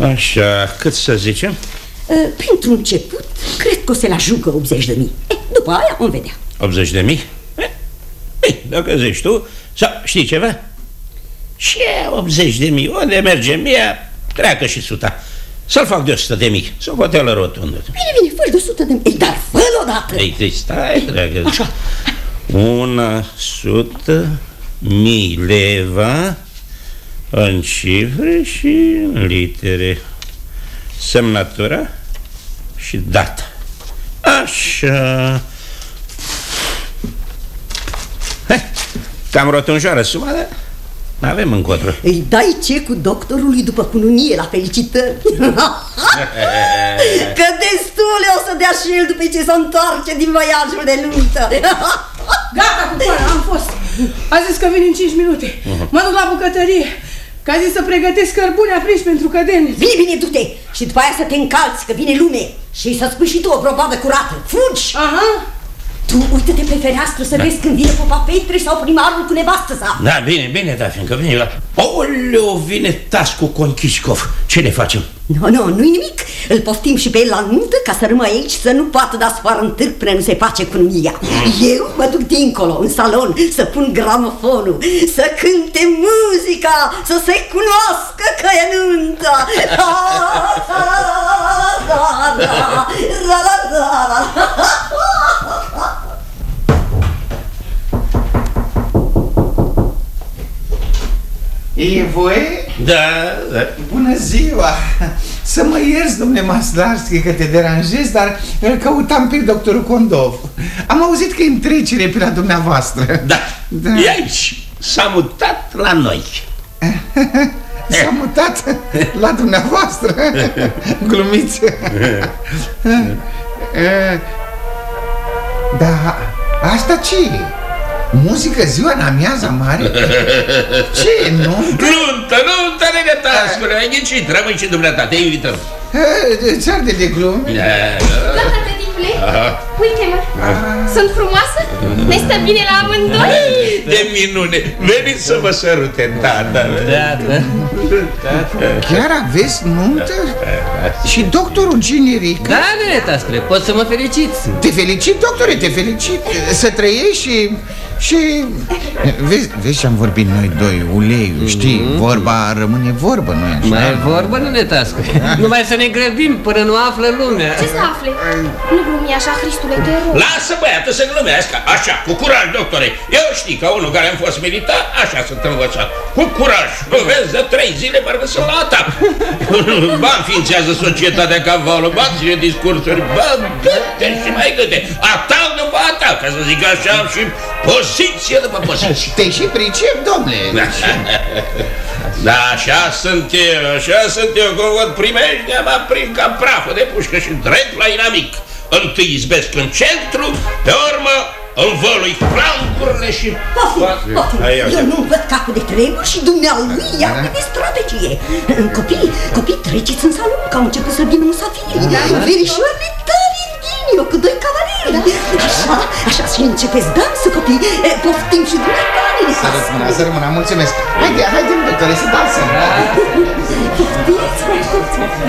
Așa, cât să zicem? Uh, Pentru început, cred că o să-l ajungă 80 de mii. Eh, după aia vom vedea. 80 de mii? Eh, eh, dacă zici tu, sau știi ceva? Și 80 de mii, unde merge mie, treacă și suta. Să-l fac de 100 de mii, să o coteală rotundă. Bine, bine, fă de 100 de mii. Ei, dar fă-l odată. Ei, deci stai, dragă. Așa. Una sută mii leva în cifre și în litere. Semnătura și data. Așa. Hai, cam rotunjoară suma, dar n-avem încotro. Îi dai cecul doctorului după cununie la felicitări. Că destule o să dea și el după ce se întoarce din voiajul de nuntă. Gata cu coane, am fost. A zis că vin în 5 minute. Mhm. Mă duc la bucătărie. Ca zis să pregătesc cărbune aprinși pentru cădelniță. Bine, bine, du-te și după aia să te încalți, că vine lume și să spui și tu o probadă curată. Fugi! Aha! Tu uită-te pe fereastră să vezi când vine popa Petre sau primarul cu nevastă sa. Da, bine, bine, da, fiindcă vine la... Oleo, vine Tascu Conchișcov. Ce ne facem? Nu, nu, nu-i nimic. Îl poftim și pe el la nuntă ca să rămâi aici să nu poată da sfoară în târg până nu se face cu mia. Eu mă duc dincolo, în salon, să pun gramofonul, să cânte muzica, să se cunoască că e nunta. Da, da, da, da, da, da, da. E voie? Da, da. Bună ziua! Să mă ierți, domnule Maslarski, că te deranjez, dar îl căutam pe doctorul Condov. Am auzit că e în trecere pe la dumneavoastră. Da, da. e aici. S-a mutat la noi. S-a mutat la dumneavoastră? Glumiți. Da, asta ce e? Muzică ziua în amiaza mare? Ce, nu? Nuntă, nuntă, negătascule, ai ghicit, rămâi și dumneata, te invităm. Ce arde de glumi? Da, tată Difle, uite-mă, sunt frumoasă? Ne stă bine la amândoi? De minune, veniți să vă sărute, tata. Da, da. Chiar aveți nuntă? Și doctorul generic? Da, nenetascule, poți să mă feliciți. Te felicit, doctore, te felicit. Să trăiești și... Și... Vezi, vezi ce am vorbit noi doi, uleiul, știi? Vorba rămâne vorbă, nu așa? Mai e vorbă, nu ne tască. Numai să ne grăbim până nu află lumea. Ce să afle? Nu glumi așa, Hristule, te rog. Lasă băiatul să glumească, așa, cu curaj, doctore. Eu știi, ca unul care am fost militar, așa sunt învățat. Cu curaj, nu vezi, de trei zile parcă sunt la atac. ba înființează societatea cavală, ba ține discursuri, ba gâte și mai gâte. Atac după atac, ca să zic așa, și poziție după poziție. Te și pricep, domnule. Da, așa sunt eu, așa sunt eu, cum văd primejdea, mă prind ca praful de pușcă și drept la inamic. Întâi izbesc în centru, pe urmă învălui flancurile și... Poftim, poftim, eu nu văd capul de treburi și dumnealui ia de strategie. Copii, copii, treceți în salon, că au început să vină musafirii. Verișoarele tări în ghinio, cu doi cavaleri. Așa, așa și începeți dansul, copii. E, Poftim și dumneavoastră. Să rămână, să rămână, mulțumesc. Haide, haide, doctore, să dansăm. Poftiți, poftiți,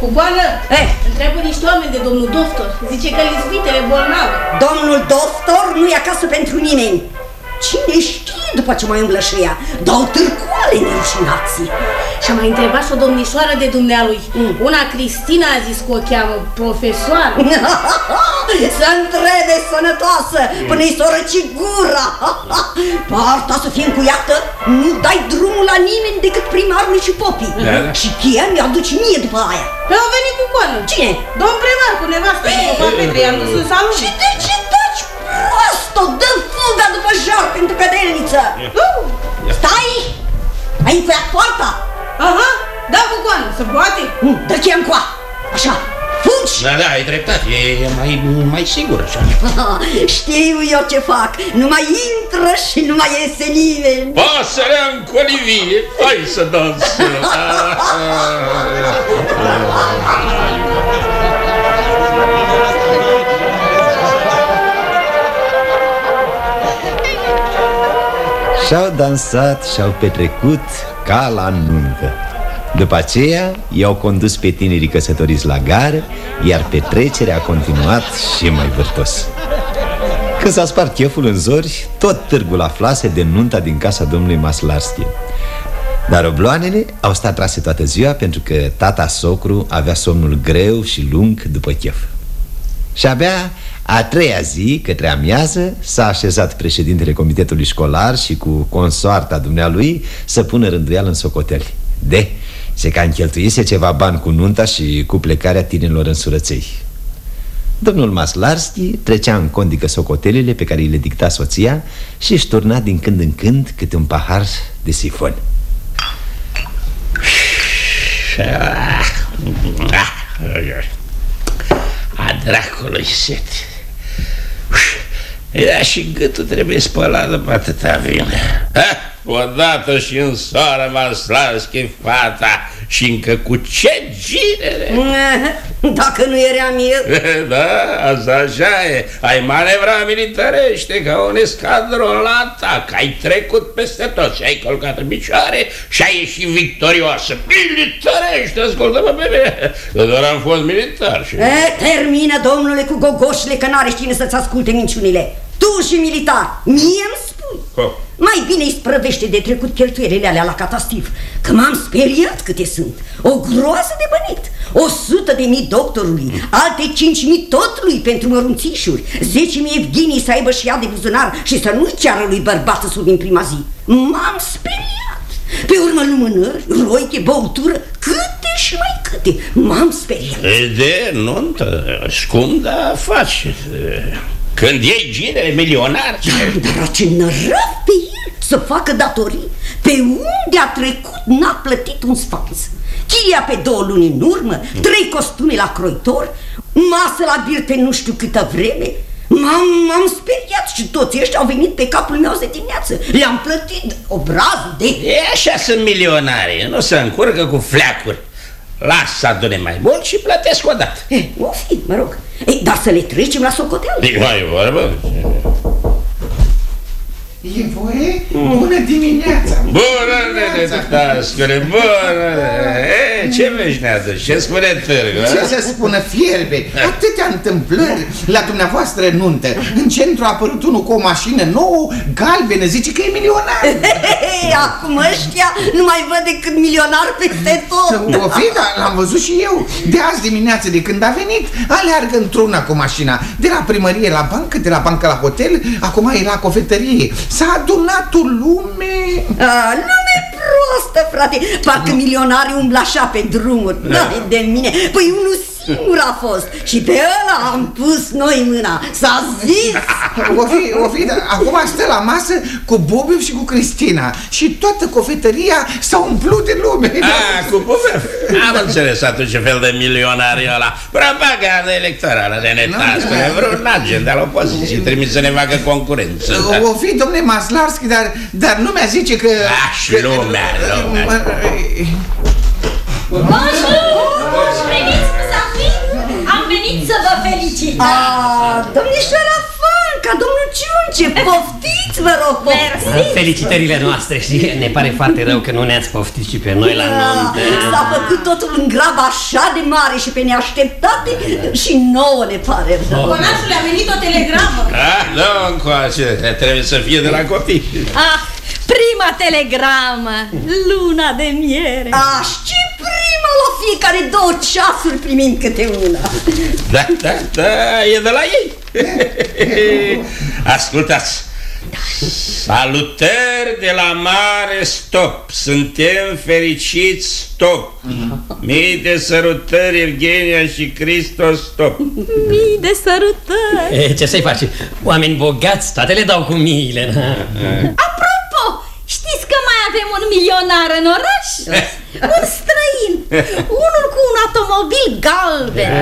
Cu goală? Eh. Întreabă niște oameni de domnul doctor. Zice că lizbitele bolnavă. Domnul doctor nu e acasă pentru nimeni. Cine știe după ce mai umblă și ea? Dau târcoale nerușinații. Și-a mai întrebat și o domnișoară de dumnealui. Una Cristina a zis că o cheamă profesoară. Să întrebe sănătoasă până îi s-o răci gura. Parta să fie încuiată, nu dai drumul la nimeni decât primarul și popii. Da, da. Și cheia mi-a duce mie după aia. Pe au venit cu coană. Cine? Domn primar cu nevastă și cu Petre, i-am dus în salon. Și de ce taci prosto? Dă fuga după jar pentru cădelniță. Stai! Ai încuiat poarta? Aha, da cu coană, se poate? Dă cheia încoa. Așa, fugi! Da, da, ai dreptate, e, e mai, mai sigur așa. Știu eu ce fac. Nu mai intră și nu mai iese nimeni. Pasărea în colivie, hai să dansăm. Și-au dansat și-au petrecut ca la nuntă. După aceea i-au condus pe tinerii căsătoriți la gară Iar petrecerea a continuat și mai vârtos. Când s-a spart cheful în zori Tot târgul aflase de nunta din casa domnului Maslarski. Dar obloanele au stat trase toată ziua Pentru că tata socru avea somnul greu și lung după chef. Și abia a treia zi, către amiază, s-a așezat președintele comitetului școlar și cu consoarta dumnealui să pună rânduială în socoteli. De, se cam cheltuise ceva bani cu nunta și cu plecarea tinerilor în surăței. Domnul Maslarski trecea în condică socotelele pe care îi le dicta soția și își turna din când în când câte un pahar de sifon. A dracului set Ea și gâtul trebuie spălat după atâta vreme. Ha? Odată și în soară Maslarski fata și încă cu ce ginere! Dacă nu eram eu Da, asta așa e. Ai manevrat militarește ca un escadron la atac. Ai trecut peste tot și ai călcat în picioare și ai ieșit victorioasă. Militarește, ascultă-mă pe mine. Eu doar am fost militar și... e, Termină, domnule, cu gogoșile Că n-are cine să-ți asculte minciunile Tu și militar, mie îmi spui Cum? Mai bine îi sprăvește de trecut cheltuielile alea la catastiv Că m-am speriat câte sunt. O groază de bănit O sută de mii doctorului Alte cinci mii tot lui pentru mărunțișuri Zece mii evghinii să aibă și ea de buzunar Și să nu ceară lui bărbat să în prima zi. M-am speriat. Pe urmă lumânări, roiche, băutură Câte și mai câte. M-am speriat. E de nuntă, scump, dar faci. Când iei ginele milionar... Dar ce nărăv pe el să facă datorii. Pe unde a trecut n-a plătit un sfanț Chilia pe două luni în urmă Trei costume la croitor Masă la birte nu știu câtă vreme. M-am, m-am speriat și toți ăștia au venit pe capul meu de dimineață. Le-am plătit obrazul de... E așa sunt milionari, nu se încurcă cu fleacuri. Lasă adune mai mult și plătesc odată. E, o fi, mă rog Ei, Dar să le trecem la socoteală E mai vorba. E voie? Bună dimineața! Bună, nene, tascule, bună! E, ce veșnează? Ce spune târgul? Ce să spună fierbe? Atâtea întâmplări la dumneavoastră nuntă. În centru a apărut unul cu o mașină nouă, galbenă, zice că e milionar. Hei, acum ăștia nu mai văd decât milionar peste tot O fi, dar l-am văzut și eu. De azi dimineață, de când a venit, aleargă într-una cu mașina. De la primărie la bancă, de la bancă la hotel, acum e la cofetărie. S-a adunat o lume. A, lume prostă, frate. Parcă milionarii umblă așa pe drumuri. Dai de mine. Păi unul singur a fost Și pe ăla am pus noi mâna S-a zis O fi, o fi, dar acum stă la masă cu Bobiu și cu Cristina Și toată cofetăria s-a umplut de lume A, cu pufe. Am înțeles atunci ce fel de milionar e ăla. Propaganda electorală de netascule, vreun agent al opoziției trimis să ne facă concurență. O, o fi, domne Maslarski, dar, dar lumea zice că... Ah, și lumea, lumea. Bonjour! Veniți, musafiri? Am venit să vă felicit. A, domnișoara Fanca, domnul Ciunce Poftiți, vă rog, poftiți. Felicitările noastre și ne pare foarte rău că nu ne-ați poftit și pe noi la nuntă. S-a făcut totul în grab așa de mare și pe neașteptate Și nouă ne pare rău. Conașule, a venit o telegramă. Ah, nu, încoace, trebuie să fie de la copii. Ah, prima telegramă, luna de miere Aș, ce prima la fiecare două ceasuri primim câte una Da, da, da, e de la ei. Ascultați. Salutări de la mare stop Suntem fericiți stop Mii de sărutări Evgenia și Cristos stop Mii de sărutări E, ce să-i faci? Oameni bogați, toate le dau cu miile. da. Apropo, știți că mai avem un milionar în oraș? Un străin. Unul cu un automobil galben.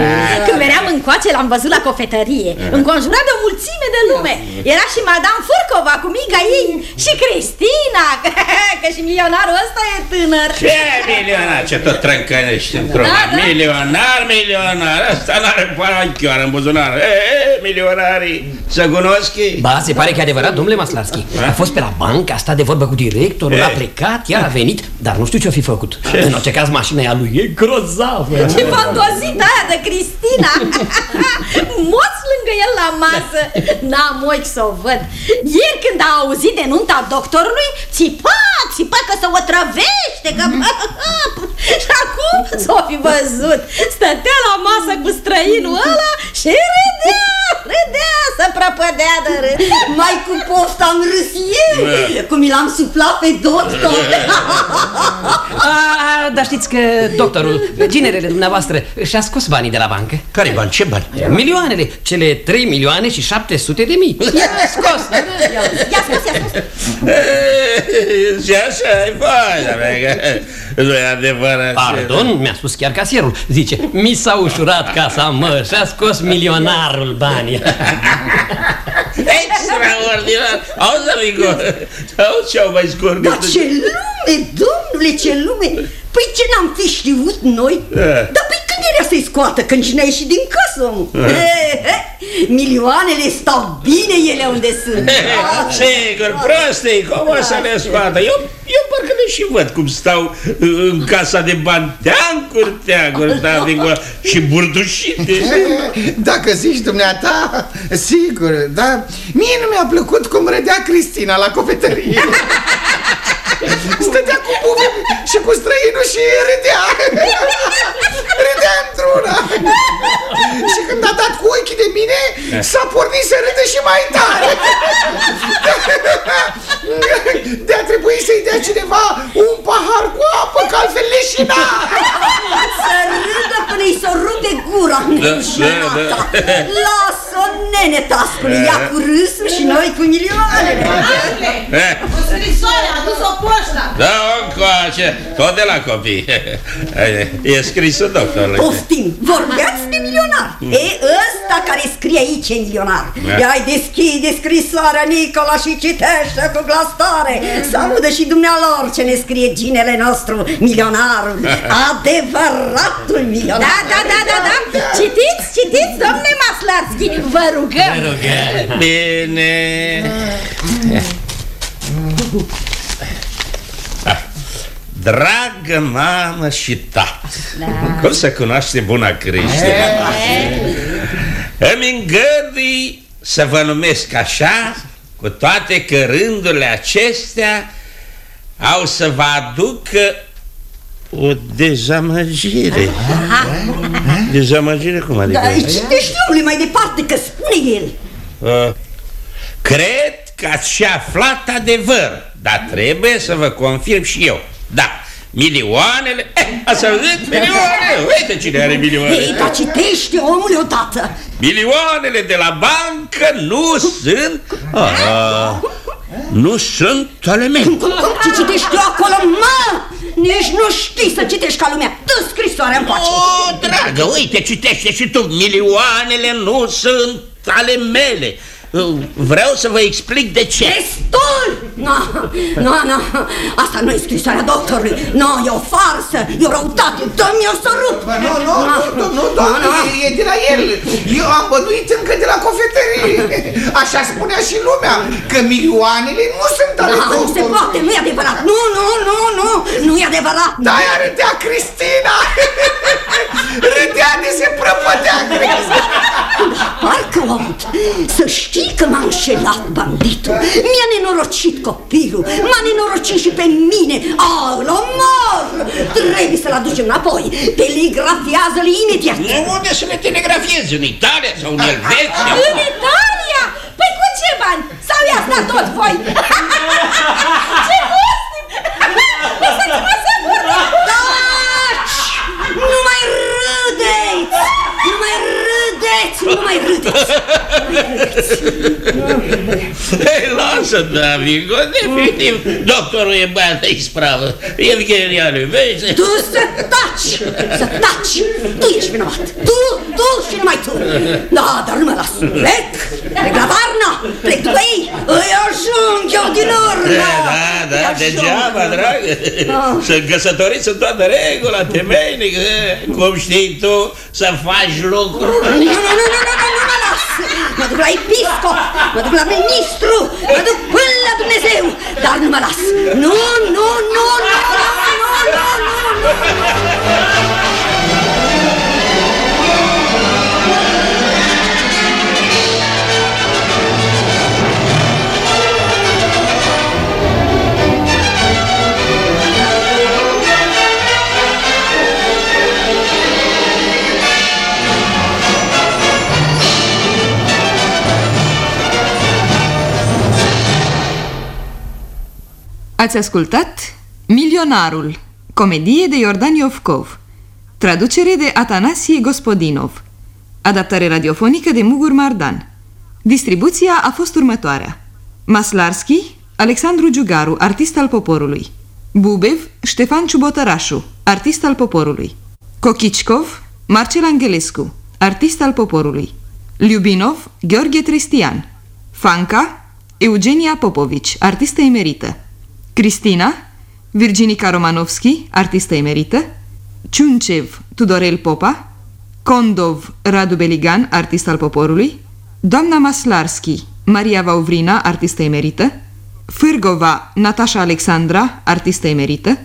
Când veneam încoace l-am văzut la cofetărie. Înconjurat de o mulțime de lume. Era și Madame Furcova cu mica ei Și Cristina. Că și milionarul ăsta e tânăr. Ce milionar, ce tot trâncănești într-o Da, da. Milionar, milionar. Asta n-are paranchioară în buzunar. E, e, Milionarii, să cunosc Ba, se pare că e adevărat, domnule Maslarski. A fost pe la bancă, a stat de vorbă cu directorul, a plecat, iar a venit, dar nu știu ce-o fi făcut. În orice caz, mașina ea lui e grozavă. Ce fantozită aia de Cristina? Moț lângă el la masă. N-am ochi să o văd. Ieri când a auzit de nunta doctorului Țipa, țipa că se o trăvește că... Și acum s-o fi văzut. Stătea la masă cu străinul ăla Și râdea, râdea Să prăpădea de râd Mai cu poftă am râs eu Cum mi l-am suflat pe doctor A, dar știți că doctorul, ginerele dumneavoastră, și-a scos banii de la bancă. Care bani? Ce bani? Milioanele, cele 3 milioane și 700 de mii. I-a scos. Ia scos, ia scos Și așa e faina mea că Nu e adevărat Pardon, mi-a spus chiar casierul. Zice, mi s-a ușurat casa, mă, și-a scos milionarul banii. Extraordinar! Auzi, amigo, auzi ce au mai scurt. Dar ce lume, domnule, ce lume! Păi ce n-am fi știut noi? Eh. Dar pe când era să-i scoată? Când și n-ai ieșit din casă, omul? Eh. Eh, eh, Milioanele stau bine ele unde sunt Sigur, prostei, cum o să le scoată? Eu, eu parcă le și văd cum stau în casa de bani teancuri, teancuri, da, dincolo, și burdușite. Dacă zici dumneata, sigur, dar mie nu mi-a plăcut cum râdea Cristina la cofetărie. Stătea cu bubi și cu străinul și râdea. Râdea într-una. Și când a dat cu ochii de mine, s-a pornit să râde și mai tare. De-a trebuit să-i dea cineva un pahar cu apă, că altfel leșina. Să râdă până îi se rupe gura nerușinata da, da. Lasă-o, nene, tascule, ia cu râsul și noi cu milioanele Eh, O scrisoare, a dus-o poșta. Da, încoace, tot de la copii. E scrisul doctorului. Poftim, vorbeați de milionar. E ăsta care scrie aici e milionar. Da. Ia-i deschide scrisoarea Nicola și citește cu glas tare. Să audă și dumnealor ce ne scrie ginele nostru Milionarul, adevăratul milionar. Da, da, da, da, da. Citiți, citiți, domne Maslarski Vă rugăm. Bine. Ah. Dragă mamă și tată Da. Cum să cunoaște buna Cristina? Îmi îngădui să vă numesc așa Cu toate că rândurile acestea Au să vă aducă o dezamăgire Dezamăgire cum adică? Da, citește omule mai departe că spune el Uh, Cred că ați și aflat adevăr Dar trebuie să vă confirm și eu Da, milioanele eh, Ați auzit? Milioane Uite cine are milioane. Ei, dar citește omule odată. Milioanele de la bancă nu sunt ah, Nu sunt ale mele. Cum, cum, ce citești tu acolo, mă? Nici nu știi să citești ca lumea. Dă scrisoarea încoace O, dragă, uite, citește și tu. Milioanele nu sunt ale mele. Uh, Vreau să vă explic de ce. Destul! Nu, nu, nu, asta nu e scrisoarea doctorului. Nu, e o farsă, e o răutate. Dă-mi o să rup. Bă, nu, nu, nu, nu, doamne, e, e de la el. Eu am bănuit încă de la cofetărie. Așa spunea și lumea Că milioanele nu sunt ale Da, nu se poate, nu e adevărat. Nu, nu, nu, nu, nu e adevărat. Da, ea râdea Cristina. Râdea de se prăpădea Cristina Parcă o aud. Să știi că m-a înșelat banditul Mi-a nenorocit copilul M-a nenorocit și pe mine Au, l omor Trebuie să-l aducem înapoi Telegrafiază-l imediat Unde să le telegrafiezi? În Italia sau în Elveția? În Italia? Păi cu ce bani? Sau i-a stat tot voi? ce gustim! Lăsați-mă să vorbim! Taci! Nu mai râdeți! Nu mai râdeți! Nu mai râdeți! Ei, lasă, Davigo, definitiv Doctorul e băiat de ispravă Evgenianu, vezi? Tu să taci! Să taci! Tu ești vinovat! Tu, tu și numai tu! Da, dar nu mă las! Plec! Plec la Varna! Plec după ei! Îi ajung eu din urmă! Da, da, degeaba, dragă Sunt căsătoriți în toată regula, temeinic Cum știi tu să faci lucruri Nu, nu, nu, nu, nu, nu, nu mă las! Mă duc la episcop, mă duc la ministru, mă duc până la Dumnezeu, dar nu mă las! Nu, nu, nu, nu, nu, nu, nu, nu! Ați ascultat Milionarul, comedie de Iordan Iovcov, traducere de Atanasie Gospodinov, adaptare radiofonică de Mugur Mardan. Distribuția a fost următoarea. Maslarski, Alexandru Giugaru, artist al poporului. Bubev, Ștefan Ciubotărașu, artist al poporului. Kokickov, Marcel Angelescu, artist al poporului. Liubinov, Gheorghe Tristian. Fanca, Eugenia Popovici, artistă emerită. Cristina, Virginica Romanovski, artistă emerită. Ciuncev, Tudorel Popa. Condov, Radu Beligan, artist al poporului. Doamna Maslarski, Maria Vauvrina, artistă emerită. Fârgova, Natasha Alexandra, artistă emerită.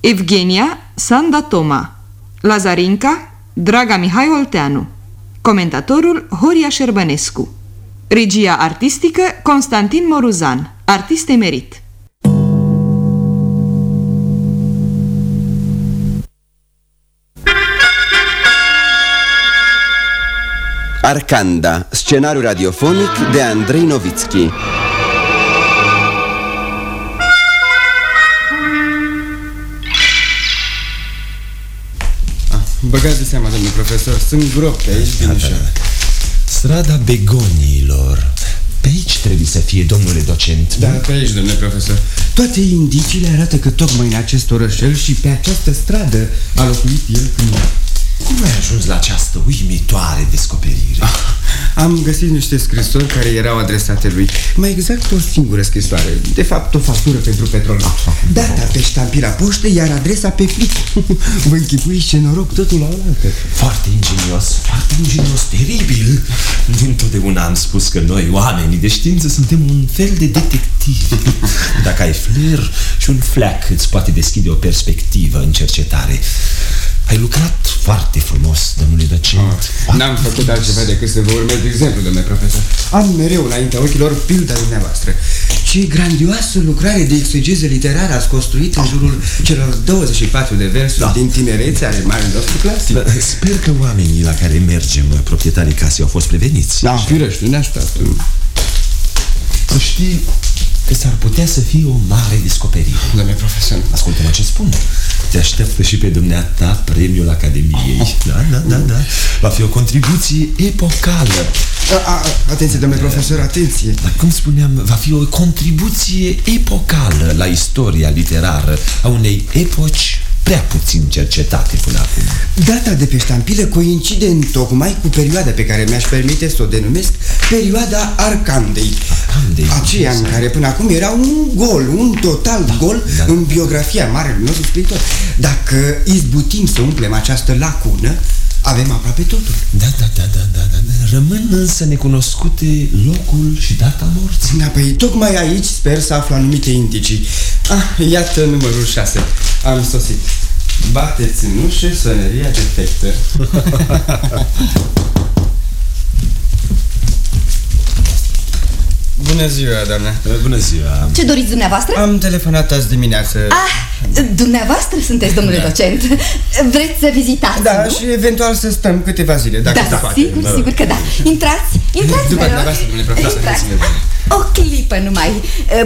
Evgenia, Sanda Toma. Lazarinca, Draga Mihai Olteanu. Comentatorul Horia Șerbănescu. Regia artistică Constantin Moruzan, artist emerit. Arcanda, scenariu radiofonic de Andrei Novitski. Băgați de seama, domnule profesor, sunt gropi aici, din da, da. Strada Begoniilor. Pe aici trebuie să fie, domnule docent. Da, pe aici, domnule profesor. Toate indiciile arată că tocmai în acest orășel și pe această stradă a locuit el când cum ai ajuns la această uimitoare descoperire? Ah, am găsit niște scrisori care erau adresate lui. Mai exact o singură scrisoare. De fapt o factură pentru petrol. Ah, Data pe ștampila poștei, iar adresa pe plic Vă închipuiți ce noroc totul la oaltă. Foarte ingenios, foarte ingenios, teribil. Întotdeauna am spus că noi, oamenii de știință, suntem un fel de detectivi Dacă ai flair și un flac îți poate deschide o perspectivă în cercetare ai lucrat foarte frumos, domnule docent. Ah, N-am făcut altceva decât să vă urmez de exemplu, domnule profesor. Am mereu înaintea ochilor pilda dumneavoastră. Ce grandioasă lucrare de exegeză literară ați construit în jurul celor 24 de versuri da. din tinerețe ale mari nostru clasic. Da, sper că oamenii la care mergem, proprietarii casei, au fost preveniți. Da, firește, ne așteaptă. Știi, că s-ar putea să fie o mare descoperire. Domnule profesor. Ascultă-mă ce spun. Te așteaptă și pe dumneata premiul Academiei. Oh. Da, da, da, da. Va fi o contribuție epocală. A, a, atenție, domnule profesor, atenție. Dar cum spuneam, va fi o contribuție epocală la istoria literară a unei epoci prea puțin cercetate până acum. Data de pe ștampilă coincide în tocmai cu perioada pe care mi-aș permite să o denumesc perioada Arcandei. Arcandei Aceea în care până acum era un gol, un total da, gol da. în biografia marelui nostru scriitor. Dacă izbutim să umplem această lacună, avem aproape totul. Da, da, da, da, da, da. Rămân însă necunoscute locul și data morții. Da, păi tocmai aici sper să aflu anumite indicii. Ah, iată numărul 6. Am sosit. Bateți în ușă, soneria defectă. Bună ziua, doamna. Bună ziua. Ce doriți dumneavoastră? Am telefonat azi dimineață. Ah, dumneavoastră sunteți domnule da. docent. Vreți să vizitați, Da, nu? și eventual să stăm câteva zile, dacă da, se poate. sigur, sigur că da. Intrați, intrați, După dumneavoastră, domnule profesor, Intrați. O clipă numai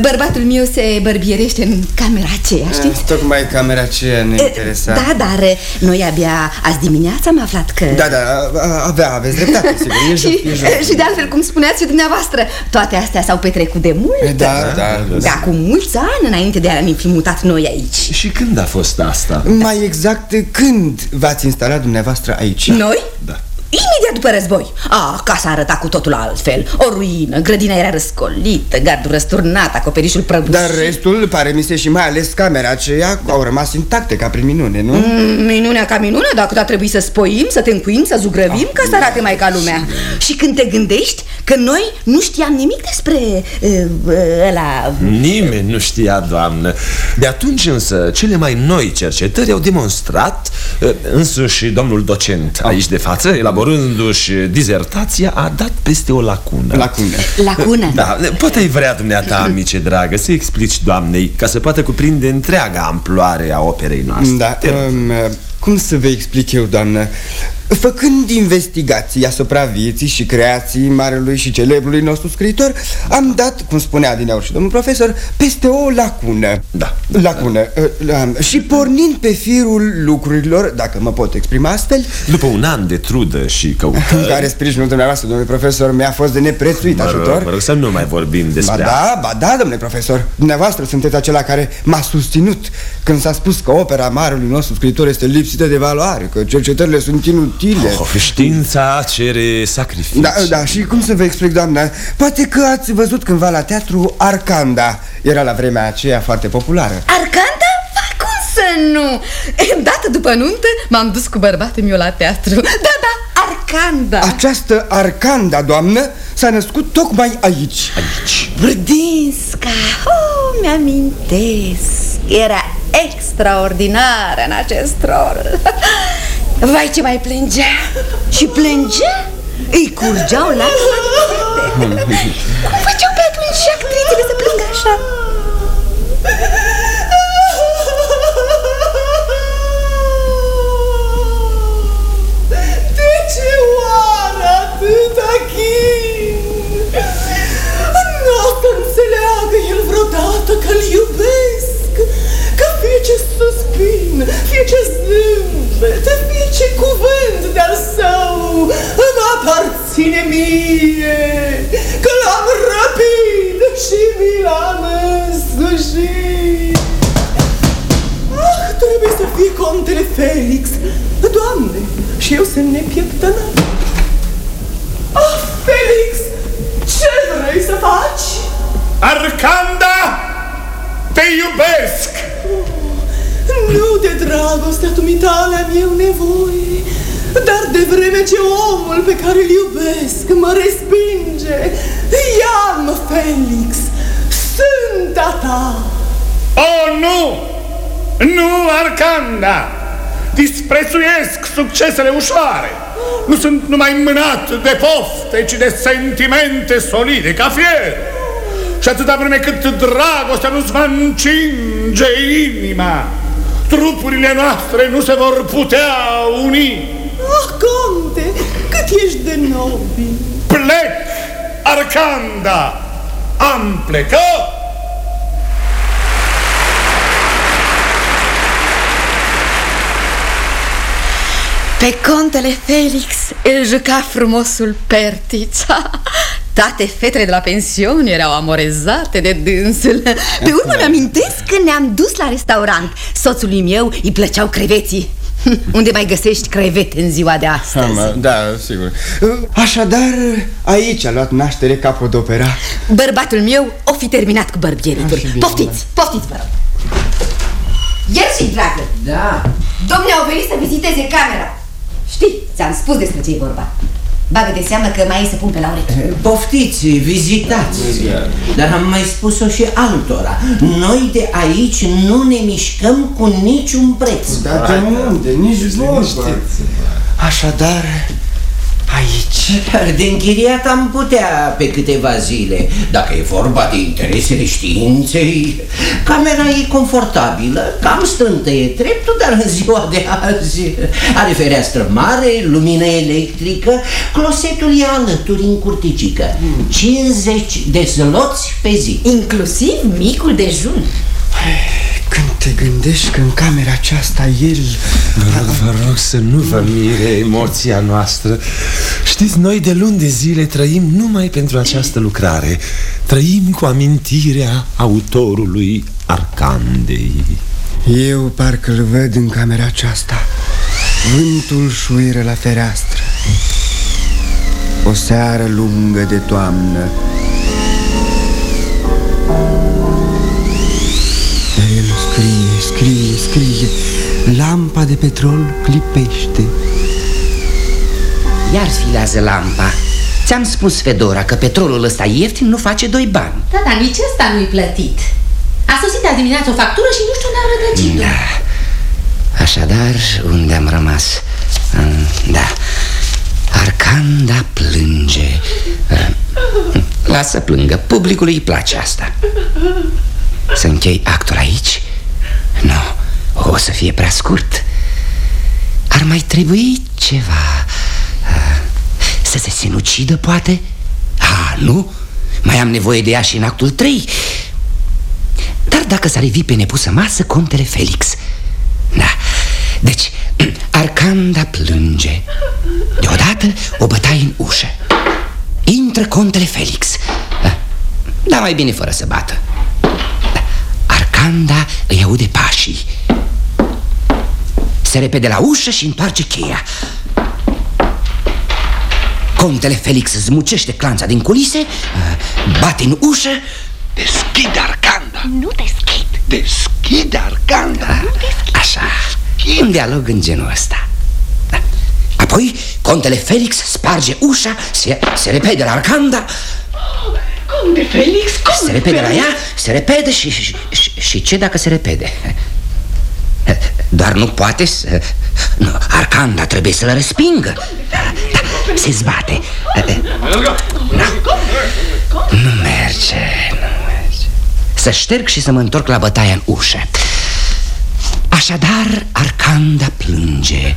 Bărbatul meu se bărbierește în camera aceea, știți? Ah, Tocmai camera aceea ne interesa Da, dar noi abia azi dimineața am aflat că... Da, da, avea, aveți dreptate, sigur, e joc, și, e joc. și de altfel, cum spuneați și dumneavoastră, toate astea s-au petrecut de mult Da, da, da. De acum mulți ani înainte de a ne fi mutat noi aici Și când a fost asta? Mai exact, când v-ați instalat dumneavoastră aici? Noi? Da Imediat după război. Ah, casa arăta cu totul altfel. O ruină, grădina era răscolită Gardul răsturnat, acoperișul prăbușit. Dar restul, pare mi se și mai ales camera aceea Au rămas intacte ca prin minune, nu? Mm, minunea ca minune, dacă a trebuit să spoim, să te încuim, să zugrăvim Ca să arate mai ca lumea. Și când te gândești că noi nu știam nimic despre uh, ăla Nimeni nu știa, doamnă. De atunci însă, cele mai noi cercetări au demonstrat uh, Însuși domnul docent aici de față Elaborându-și dizertația, a dat peste o lacună. Lacună. Lacună? Da, poate ai vrea dumneata, amice dragă, să explici doamnei Ca să poată cuprinde întreaga amploare a operei noastre. Da, um, cum să vă explic eu, doamnă? Făcând investigații asupra vieții și creației marelui și celebrului nostru scriitor Am dat, cum spunea din și domnul profesor, peste o lacună. Da. Lacună. Uh, Și pornind pe firul lucrurilor, dacă mă pot exprima astfel După un an de trudă și căutări În care sprijinul dumneavoastră, domnule profesor, mi-a fost de neprețuit mă rog, ajutor. Mă rog să nu mai vorbim despre Ba da, ba da, domnule profesor. Dumneavoastră sunteți acela care m-a susținut Când s-a spus că opera marelui nostru scriitor este lipsită de valoare Că cercetările sunt inutile. Inutile oh, Știința cere sacrificii. Da, da, și cum să vă explic, doamnă? Poate că ați văzut cândva la teatru Arcanda. Era la vremea aceea foarte populară. Arcanda? Cum să nu? Dată după nuntă m-am dus cu bărbatul meu la teatru. Da, da, Arcanda. Această Arcanda, doamnă, s-a născut tocmai aici. Aici. Brdinsca, oh, mi-amintesc Era extraordinară în acest rol. Vai ce mai plângea Și plângea? Îi curgeau lacrimi Cum făceau pe atunci actrițele să plângă ce omul pe care îl iubesc mă respinge, ia-mă, Felix, sunt a ta! Oh, nu! Nu, Arcanda! Disprețuiesc succesele ușoare! Nu sunt numai mânat de pofte, ci de sentimente solide, ca fier! Și atâta vreme cât dragostea nu-ți va încinge inima, trupurile noastre nu se vor putea uni. Nobil! Plec, Arcanda! Am plecat! Pe contele Felix îl juca frumosul Pertița Toate fetele de la pensiune erau amorezate de dânsul Pe urmă mi-amintesc că ne-am dus la restaurant Soțului meu îi plăceau creveții Unde mai găsești crevete în ziua de astăzi? Am, da, sigur. Așadar, aici a luat naștere capodopera Bărbatul meu o fi terminat cu bărbieritul. Poftiți, poftiți, vă rog. Ierși, dragă. Da. Domnule au venit să viziteze camera. Știi, ți-am spus despre ce e vorba Bagă de seamă că mai e să pun pe la ureche Poftiți, vizitați. Dar am mai spus-o și altora. Noi de aici nu ne mișcăm cu niciun preț. Dar de unde? Nici vorba Așadar, aici. De închiriat am putea pe câteva zile. Dacă e vorba de interesele științei Camera e confortabilă, cam strântă e dreptul Dar în ziua de azi are fereastră mare, lumină electrică Closetul e alături în curticică. 50 de zloți pe zi. Inclusiv micul dejun Când te gândești că în camera aceasta el... Vă rog, vă rog să nu vă mire emoția noastră. Știți, noi de luni de zile trăim numai pentru această lucrare. Trăim cu amintirea autorului Arcandei. Eu parcă-l văd în camera aceasta. Vântul șuieră la fereastră. O seară lungă de toamnă scrie, scrie, scrie. Lampa de petrol clipește. Iar sfilează lampa. Ți-am spus, Fedora, că petrolul ăsta ieftin nu face doi bani. Da, dar nici ăsta nu-i plătit. A sosit azi dimineață o factură și nu știu unde am rădăcit Da. Așadar, unde am rămas? Mm, Da. Arcanda plânge. Lasă plângă, publicului îi place asta. Să închei actul aici? Nu, o să fie prea scurt. Ar mai trebui ceva Să se sinucidă, poate? Ah, nu? Mai am nevoie de ea și în actul 3 Dar dacă s-ar revi pe nepusă masă, contele Felix. Da, deci Arcanda plânge. Deodată o bătaie în ușă. Intră contele Felix. Da, mai bine fără să bată Arcanda îi aude pașii. Se repede la ușă și întoarce cheia. Contele Felix zmucește clanța din culise uh, Bate în ușă. Deschide arcanda. Nu deschid. Deschide arcanda. Da, Așa. Un dialog în genul ăsta. Da. Apoi contele Felix sparge ușa Se, se repede la arcanda Conde Felix, conde Se repede la Felix. ea, se repede și, și, și, și ce dacă se repede? Doar nu poate să... Nu, Arcanda trebuie să-l respingă da, Se zbate da. Nu merge, nu merge Să șterg și să mă întorc la bătaia în ușă Așadar, Arcanda plânge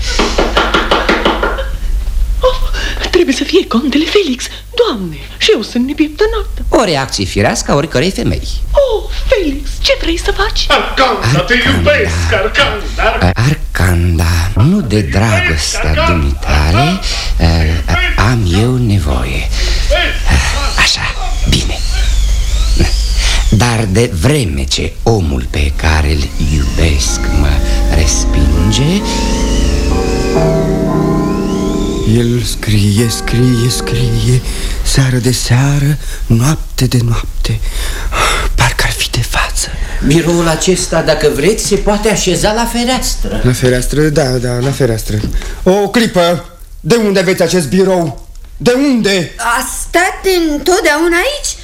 Trebuie să fie contele Felix. Doamne, și eu sunt nepieptănată O reacție firească a oricărei femei. Oh, Felix, ce vrei să faci? Arcanda, te iubesc, Arcanda Arcanda, nu de dragostea dumitale uh, Am eu nevoie. Uh, Așa, bine. Dar de vreme ce omul pe care îl iubesc mă respinge El scrie, scrie, scrie Seară de seară, noapte de noapte Parcă ar fi de față Biroul acesta, dacă vreți, se poate așeza la fereastră La fereastră, da, da, la fereastră O clipă, de unde aveți acest birou? De unde? A stat întotdeauna aici?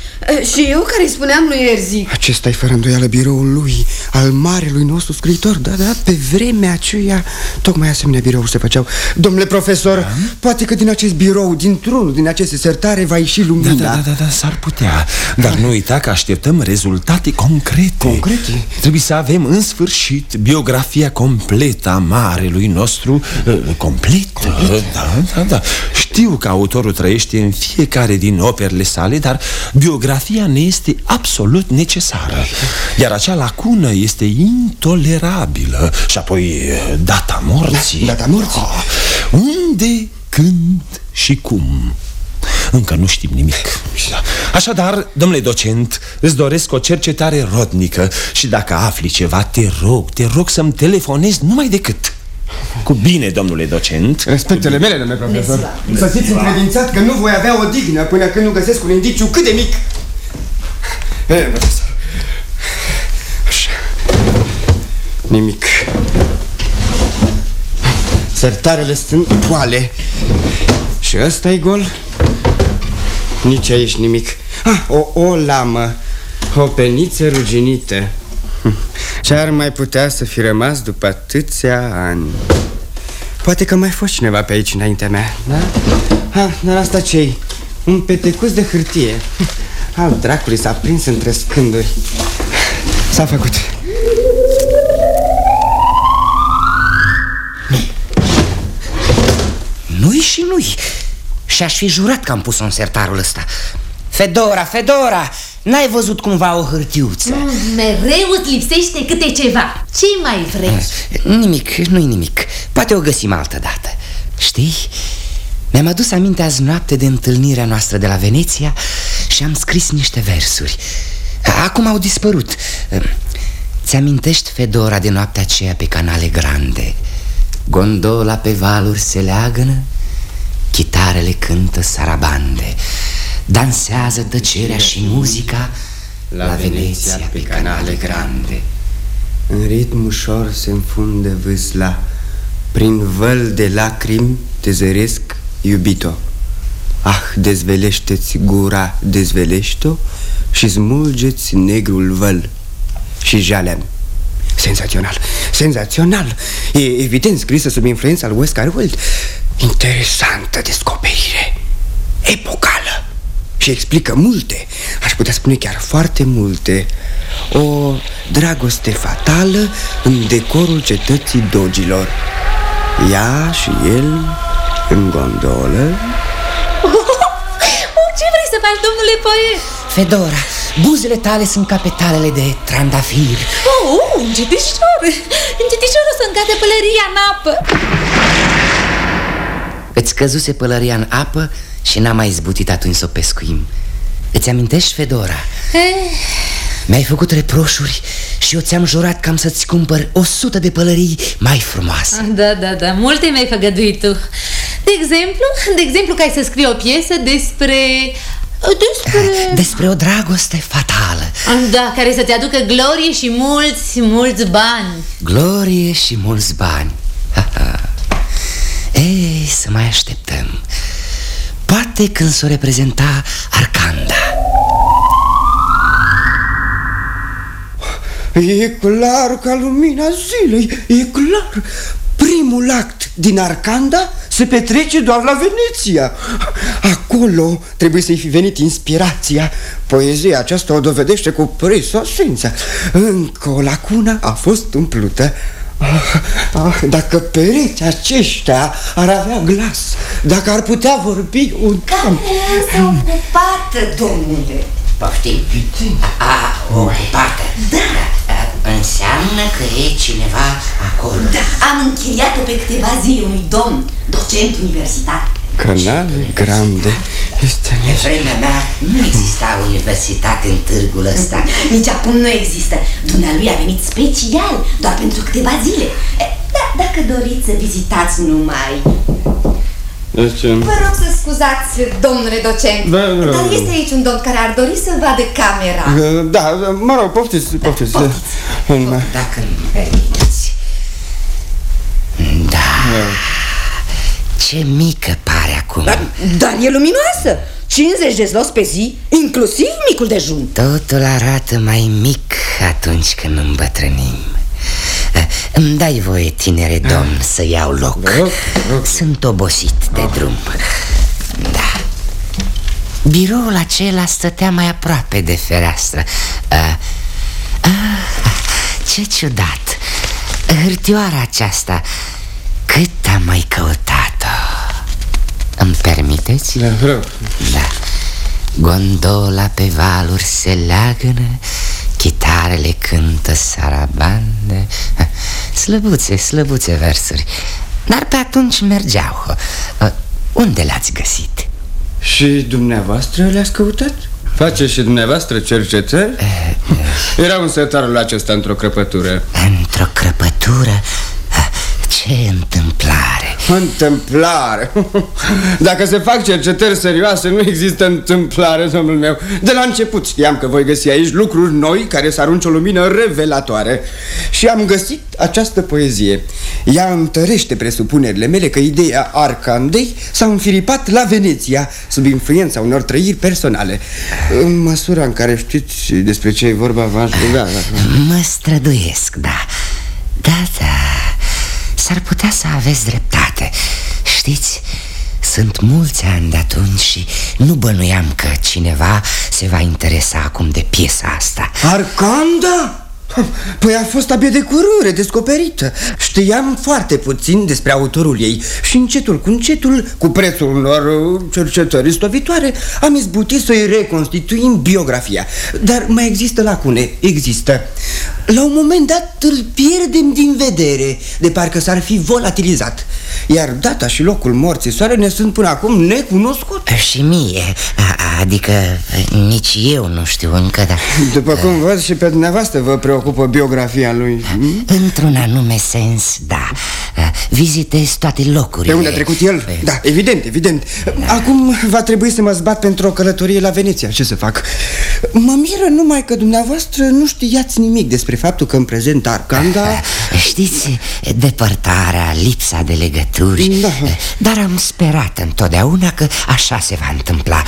Și eu care îi spuneam lui Erzi. Acesta e fără îndoială biroul lui Al marelui nostru scriitor. Da, da, pe vremea aceea Tocmai asemenea birouri se făceau. Domnule profesor, da? poate că din acest birou Dintr-unul din aceste sertare va ieși lumina. Da, da, da, da, da s-ar putea. Dar nu uita că așteptăm rezultate concrete. Concrete? Trebuie să avem în sfârșit biografia completă a marelui nostru uh, Completă? Da, da, da. Știu că autorul trăiește în fiecare din operele sale Dar biografia ne este absolut necesară Iar acea lacună este intolerabilă. Și apoi uh, data morții. Data morții? Ah, Unde, când și cum? Încă nu știm nimic. Așadar, domnule docent, îți doresc o cercetare rodnică Și dacă afli ceva, te rog, te rog să-mi telefonezi numai decât. Cu bine, domnule docent. Respectele mele, domnule profesor. Să fiți încredințat că nu voi avea o dignă Până când nu găsesc un indiciu cât de mic Bine, profesor Așa. Nimic. Sertarele sunt goale Și ăsta e gol? Nici aici nimic. Ah, o, o lamă. O peniță ruginită. Ce-ar mai putea să fi rămas după atâția ani. Poate că mai fost cineva pe aici înaintea mea Da? Ha, dar asta ce Un petecuț de hârtie Al dracului s-a prins între scânduri. S-a făcut. Nu-i și nu-i. Și-aș fi jurat că am pus-o în sertarul ăsta. Fedora, Fedora, n-ai văzut cumva o hârtiuță? Mm, mereu îți lipsește câte ceva. Ce mai vrei? Nimic, nu-i nimic. Poate o găsim altă dată. Știi, mi-am adus aminte azi noapte de întâlnirea noastră de la Veneția Și am scris niște versuri. Acum au dispărut. Ți-amintești, Fedora, de noaptea aceea pe canale grande? Gondola pe valuri se leagănă Chitarele cântă sarabande. Dansează tăcerea și muzica La, la Veneția pe canale grande. În ritm ușor se înfunde vâsla. Prin văl de lacrimi te zăresc iubito Ah, dezvelește-ți gura, dezvelește-o Și smulgeți negrul văl Și jalem Senzațional, senzațional. E evident scrisă sub influența lui Oscar Wilde. Interesantă descoperire. Epocală. Și explică multe. Aș putea spune chiar foarte multe. O dragoste fatală În decorul cetății dogilor. Ea și el În gondolă Oh, ce vrei să faci, domnule poet? Fedora, buzele tale sunt capetalele de trandafir Oh, uh, încetișor Încetișor o să încade pălăria în apă Îți căzuse pălăria în apă și n-am mai zbutit atunci să o pescuim Îți amintești, Fedora? Eh, Mi-ai făcut reproșuri și eu ți-am jurat că am să-ți cumpăr o sută de pălării mai frumoase. Da, da, da, multe mi-ai făgăduit tu. De exemplu, de exemplu că ai să scrii o piesă despre... Despre... Despre o dragoste fatală. Da, care să-ți aducă glorie și mulți, mulți bani. Glorie și mulți bani. Ei, să mai așteptăm. Poate când s-o reprezenta Arcanda E clar ca lumina zilei, e clar. Primul act din Arcanda se petrece doar la Veneția. Acolo trebuie să-i fi venit inspirația. Poezia aceasta o dovedește cu presosință. Încă o lacună a fost umplută. Ah, ah, dacă pereți aceștia ar avea glas Dacă ar putea vorbi un cam Care ocupată, domnule. Poftim? A, ocupată Da Înseamnă că e cineva acolo. Da, am închiriat-o pe câteva zile unui domn, docent universitar. Canale grande este Pe vremea mea nu exista universitate în târgul ăsta. Nici acum nu există. Dumnealui a venit special, doar pentru câteva zile. E, Da, dacă doriți să vizitați numai Deci, Vă rog să scuzați, domnule docent Da, da, da. Dar este aici un domn care ar dori să vadă camera. Da, mă rog, poftiți, poftiți Dacă nu permiteți. Da. Ce mică pare acum. Dar e luminoasă. 50 de zlos pe zi, inclusiv micul dejun. Totul arată mai mic atunci când îmbătrânim Îmi dai voie, tinere domn, să iau loc? Sunt obosit de drum. Da. Biroul acela stătea mai aproape de fereastră. A, a, Ce ciudat. Hârtioara aceasta. Cât am mai căutat-o? Îmi permiteți? Da, vreau. Da. Gondola pe valuri se leagănă Chitarele cântă sarabande Slăbuțe, slăbuțe versuri Dar pe atunci mergeau Uh, Unde le-ați găsit? Și dumneavoastră le-ați căutat? Face și dumneavoastră cercetări? Era un setarul acesta într-o crăpătură Într-o crăpătură? Ce întâmplare? Întâmplare. Dacă se fac cercetări serioase Nu există întâmplare, domnul meu. De la început știam că voi găsi aici lucruri noi Care să arunce o lumină revelatoare. Și am găsit această poezie. Ea întărește presupunerile mele Că ideea Arcandei s-a înfiripat la Veneția Sub influența unor trăiri personale. În măsura în care știți despre ce e vorba v-aș ruga. Da. Mă străduiesc, da. Da, da S-ar putea să aveți dreptate Știți, sunt mulți ani de atunci și nu bănuiam că cineva se va interesa acum de piesa asta Arcanda? Păi a fost abia de curând descoperită Știam foarte puțin despre autorul ei Și încetul cu încetul, cu prețul unor uh, cercetări stovitoare Am izbutit să-i reconstituim biografia. Dar mai există lacune, există. La un moment dat îl pierdem din vedere De parcă s-ar fi volatilizat. Iar data și locul morții soare ne sunt până acum necunoscute. Și mie, a, adică nici eu nu știu încă, dar... După cum văd și pe dumneavoastră vă preocupă biografia lui hmm? Într-un anume sens, da Vizitez toate locurile Pe unde a trecut el? Da, evident, evident Acum va trebui să mă zbat pentru o călătorie la Veneția Ce să fac? Mă miră numai că dumneavoastră nu știați nimic despre faptul că în prezent Arcanda Știți, depărtarea, lipsa de legături Da. Dar am sperat întotdeauna că așa se va întâmpla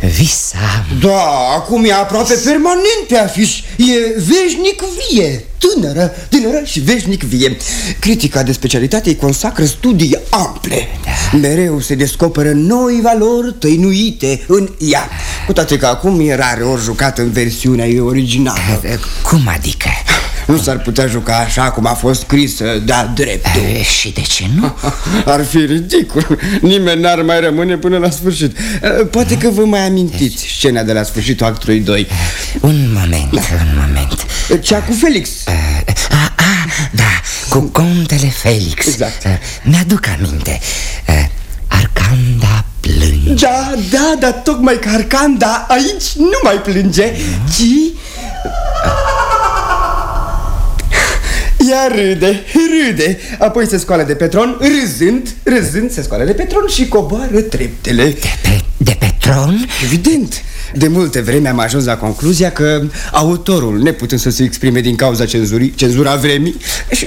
Visam Da, acum e aproape permanent pe afiș. E veșnic vie Tânără, tânără și veșnic vie. Critica de specialitate îi consacră studii ample. Da. Mereu se descoperă noi valori tăinuite în ea. Cu toate că acum e rare ori jucat în versiunea ei originală. Cum adică? Nu s-ar putea juca așa cum a fost scrisă de-a dreptul. E, Și de ce nu? Ar fi ridicol. Nimeni n-ar mai rămâne până la sfârșit. Poate că vă mai amintiți scena de la sfârșitul actului 2 Un moment, un moment. Cea cu Felix. A, a, Da, cu contele Felix. Exact. Mi-aduc aminte. Arcanda plânge. Da, da, da, tocmai că Arcanda aici nu mai plânge Ci ea râde, râde Apoi se scoală de pe tron, râzând, râzând Se scoală de pe tron și coboară treptele De pe, de pe tron? Evident de multe vreme am ajuns la concluzia că autorul, neputând să se exprime din cauza cenzurii, cenzura vremii, și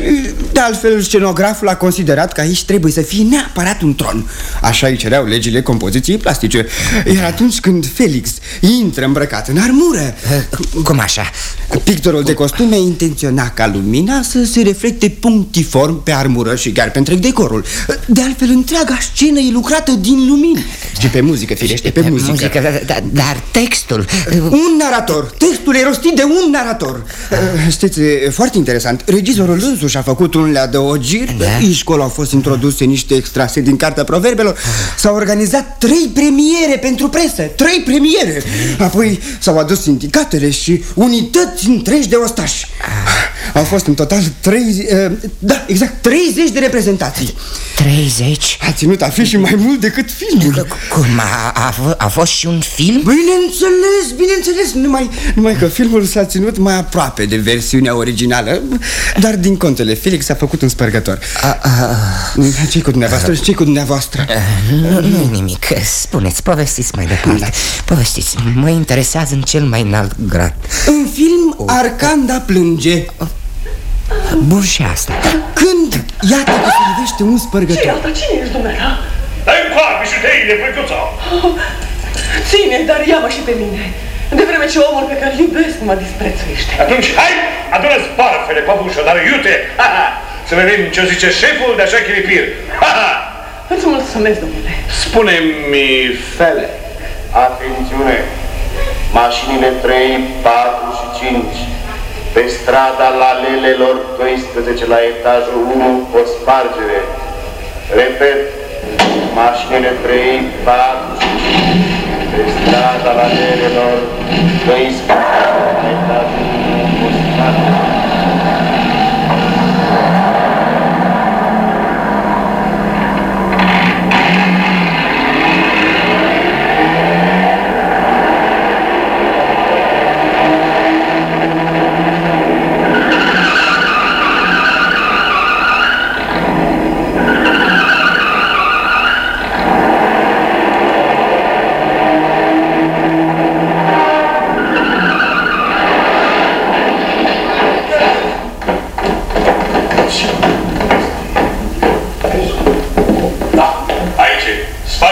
de altfel scenograful a considerat că aici trebuie să fie neapărat un tron. Așa îi cereau legile compoziției plastice. Iar atunci când Felix intră îmbrăcat în armură... Cum așa? Pictorul de costume intenționa ca lumina să se reflecte punctiform pe armură și chiar pe întreg decorul. De altfel, întreaga scenă e lucrată din lumini. Și pe muzică, firește, pe, pe muzică. muzică dar, dar textul... Un narator. Textul e rostit de un narator. Uh, știți, e foarte interesant. Regizorul însuși a făcut un lea de ogir. Da? Școala au fost introduse niște extrase din Cartea Proverbelor. S-au organizat trei premiere pentru presă. Trei premiere. Apoi s-au adus sindicatele și unități întregi de ostași. Au fost în total trei, uh, da, exact, 30 de reprezentații 30? A ținut afișii mai mult decât filmul Cum? A, a, a fost și un film? Bineînțeles, bineînțeles Numai, numai că filmul s-a ținut mai aproape de versiunea originală Dar din contele Felix a făcut un spărgător. Ce-i cu dumneavoastră? ce cu dumneavoastră? Nu, nu nimic. Spuneți, povestiți mai departe. Da. Povestiți, mă interesează în cel mai înalt grad. În film Arcanda plânge. Bun și asta. Când, iată că se ivește un spărgător. Ce asta? Cine ești dumneata? Dai în coarbe și te de făcuța Ține, dar ia-mă și pe mine. De vreme ce omul pe care îl iubesc mă disprețuiește. Atunci hai, adună-ți parfele, păpușă, dar iute. Ha, ha, Să vedem ce zice șeful de așa chiripir ha, ha. Îți mulțumesc, domnule Spune-mi, fele Atențiune! Mașinile 3, 4 și 5 pe strada Lalelelor 12 la etajul 1 o spargere. Repet, mașinile 3, 4 și 5 pe strada Lalelelor 12 la etajul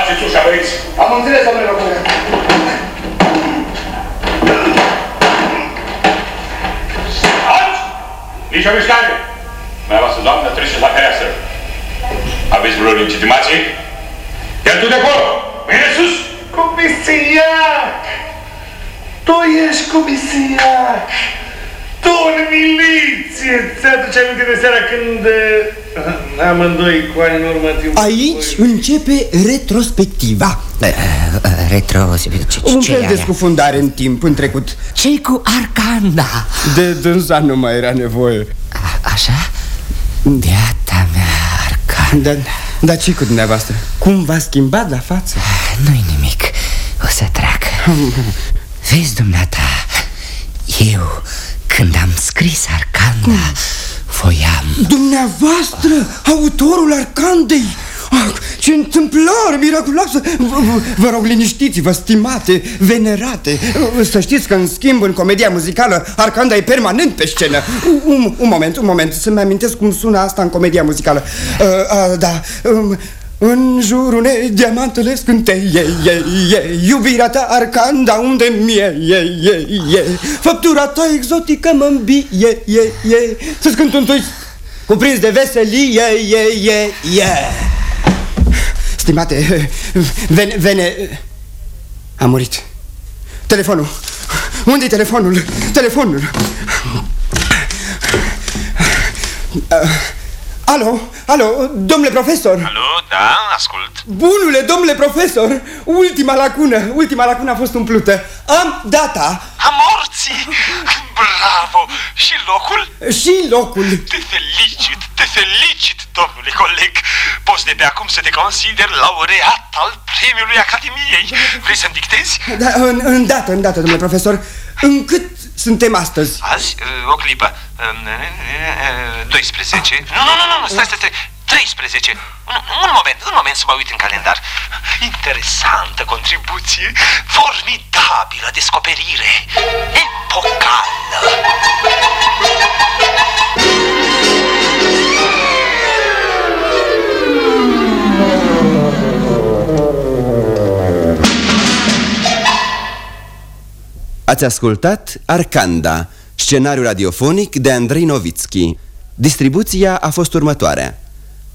faceți ușa, băieți. Am înțeles, domnule Răbună. Stați! Nici o mișcare! Mai lasă, doamnă, treceți la fereastră. Aveți vreo legitimație? Iar tu de acolo! Mâine sus! Comisia! Tu ești comisia! Tu în miliție! Ți-aduce aminte de seara când amândoi cu ani în urmă timp Aici începe retrospectiva uh, uh, Retrospectiva? Un fel de scufundare în timp, în trecut ce cu Arcanda? De dânsa nu mai era nevoie A, Așa? Beata mea, Arcanda Dar da, ce cu dumneavoastră? Cum v-a schimbat la față? Nu-i nimic, o să trec Vezi, dumneata, eu când am scris Arcanda voiam. Dumneavoastră, autorul Arcandei. Ah, ce întâmplare miraculoasă! Vă rog, liniștiți-vă, stimate, venerate. Să știți că, în schimb, în comedia muzicală Arcanda e permanent pe scenă. Un, un moment, un moment, să-mi amintesc cum sună asta în comedia muzicală. Uh, uh, Da, um, în jurul ne diamantele scânteie, e, e, Iubirea ta arcanda unde mie, e, e, e. Făptura ta exotică mă îmbie, e, e. Să-ți cânt un twist cuprins de veselie, e, e, e. Stimate, vene, vene... A murit. Telefonul. Unde-i telefonul? Telefonul. uh, Alo, alo, domnule profesor. Alo, da, ascult. Bunule, domnule profesor Ultima lacună, ultima lacună a fost umplută. Am data. A morții! Bravo! Și locul? Și locul. Te felicit, te felicit, domnule coleg. Poți de pe acum să te consider laureat al premiului Academiei. Vrei să-mi dictezi? Da, în, în dată, în dată, domnule profesor Încât suntem astăzi? Azi? Uh, O clipă. Uh, 12. Nu, nu, nu, nu, stai, stai, stai. 13. Un, un moment, un moment să mă uit în calendar. Interesantă contribuție, formidabilă descoperire, epocală. Ați ascultat Arcanda, scenariu radiofonic de Andrei Novitski. Distribuția a fost următoarea.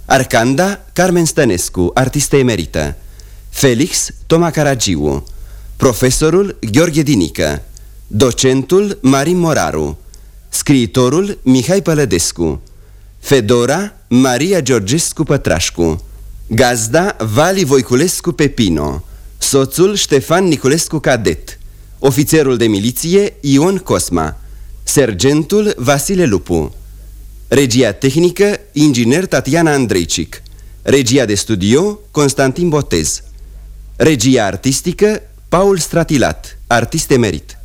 Arcanda, Carmen Stănescu, artistă emerită. Felix, Toma Caragiu. Profesorul, Gheorghe Dinică. Docentul, Marin Moraru. Scriitorul, Mihai Pălădescu. Fedora, Maria Georgescu Pătrașcu. Gazda, Vali Voiculescu Pepino. Soțul, Ștefan Niculescu Cadet. Ofițerul de miliție, Ion Cosma. Sergentul, Vasile Lupu. Regia tehnică, inginer Tatiana Andreicic. Regia de studio, Constantin Botez. Regia artistică, Paul Stratilat, artist emerit.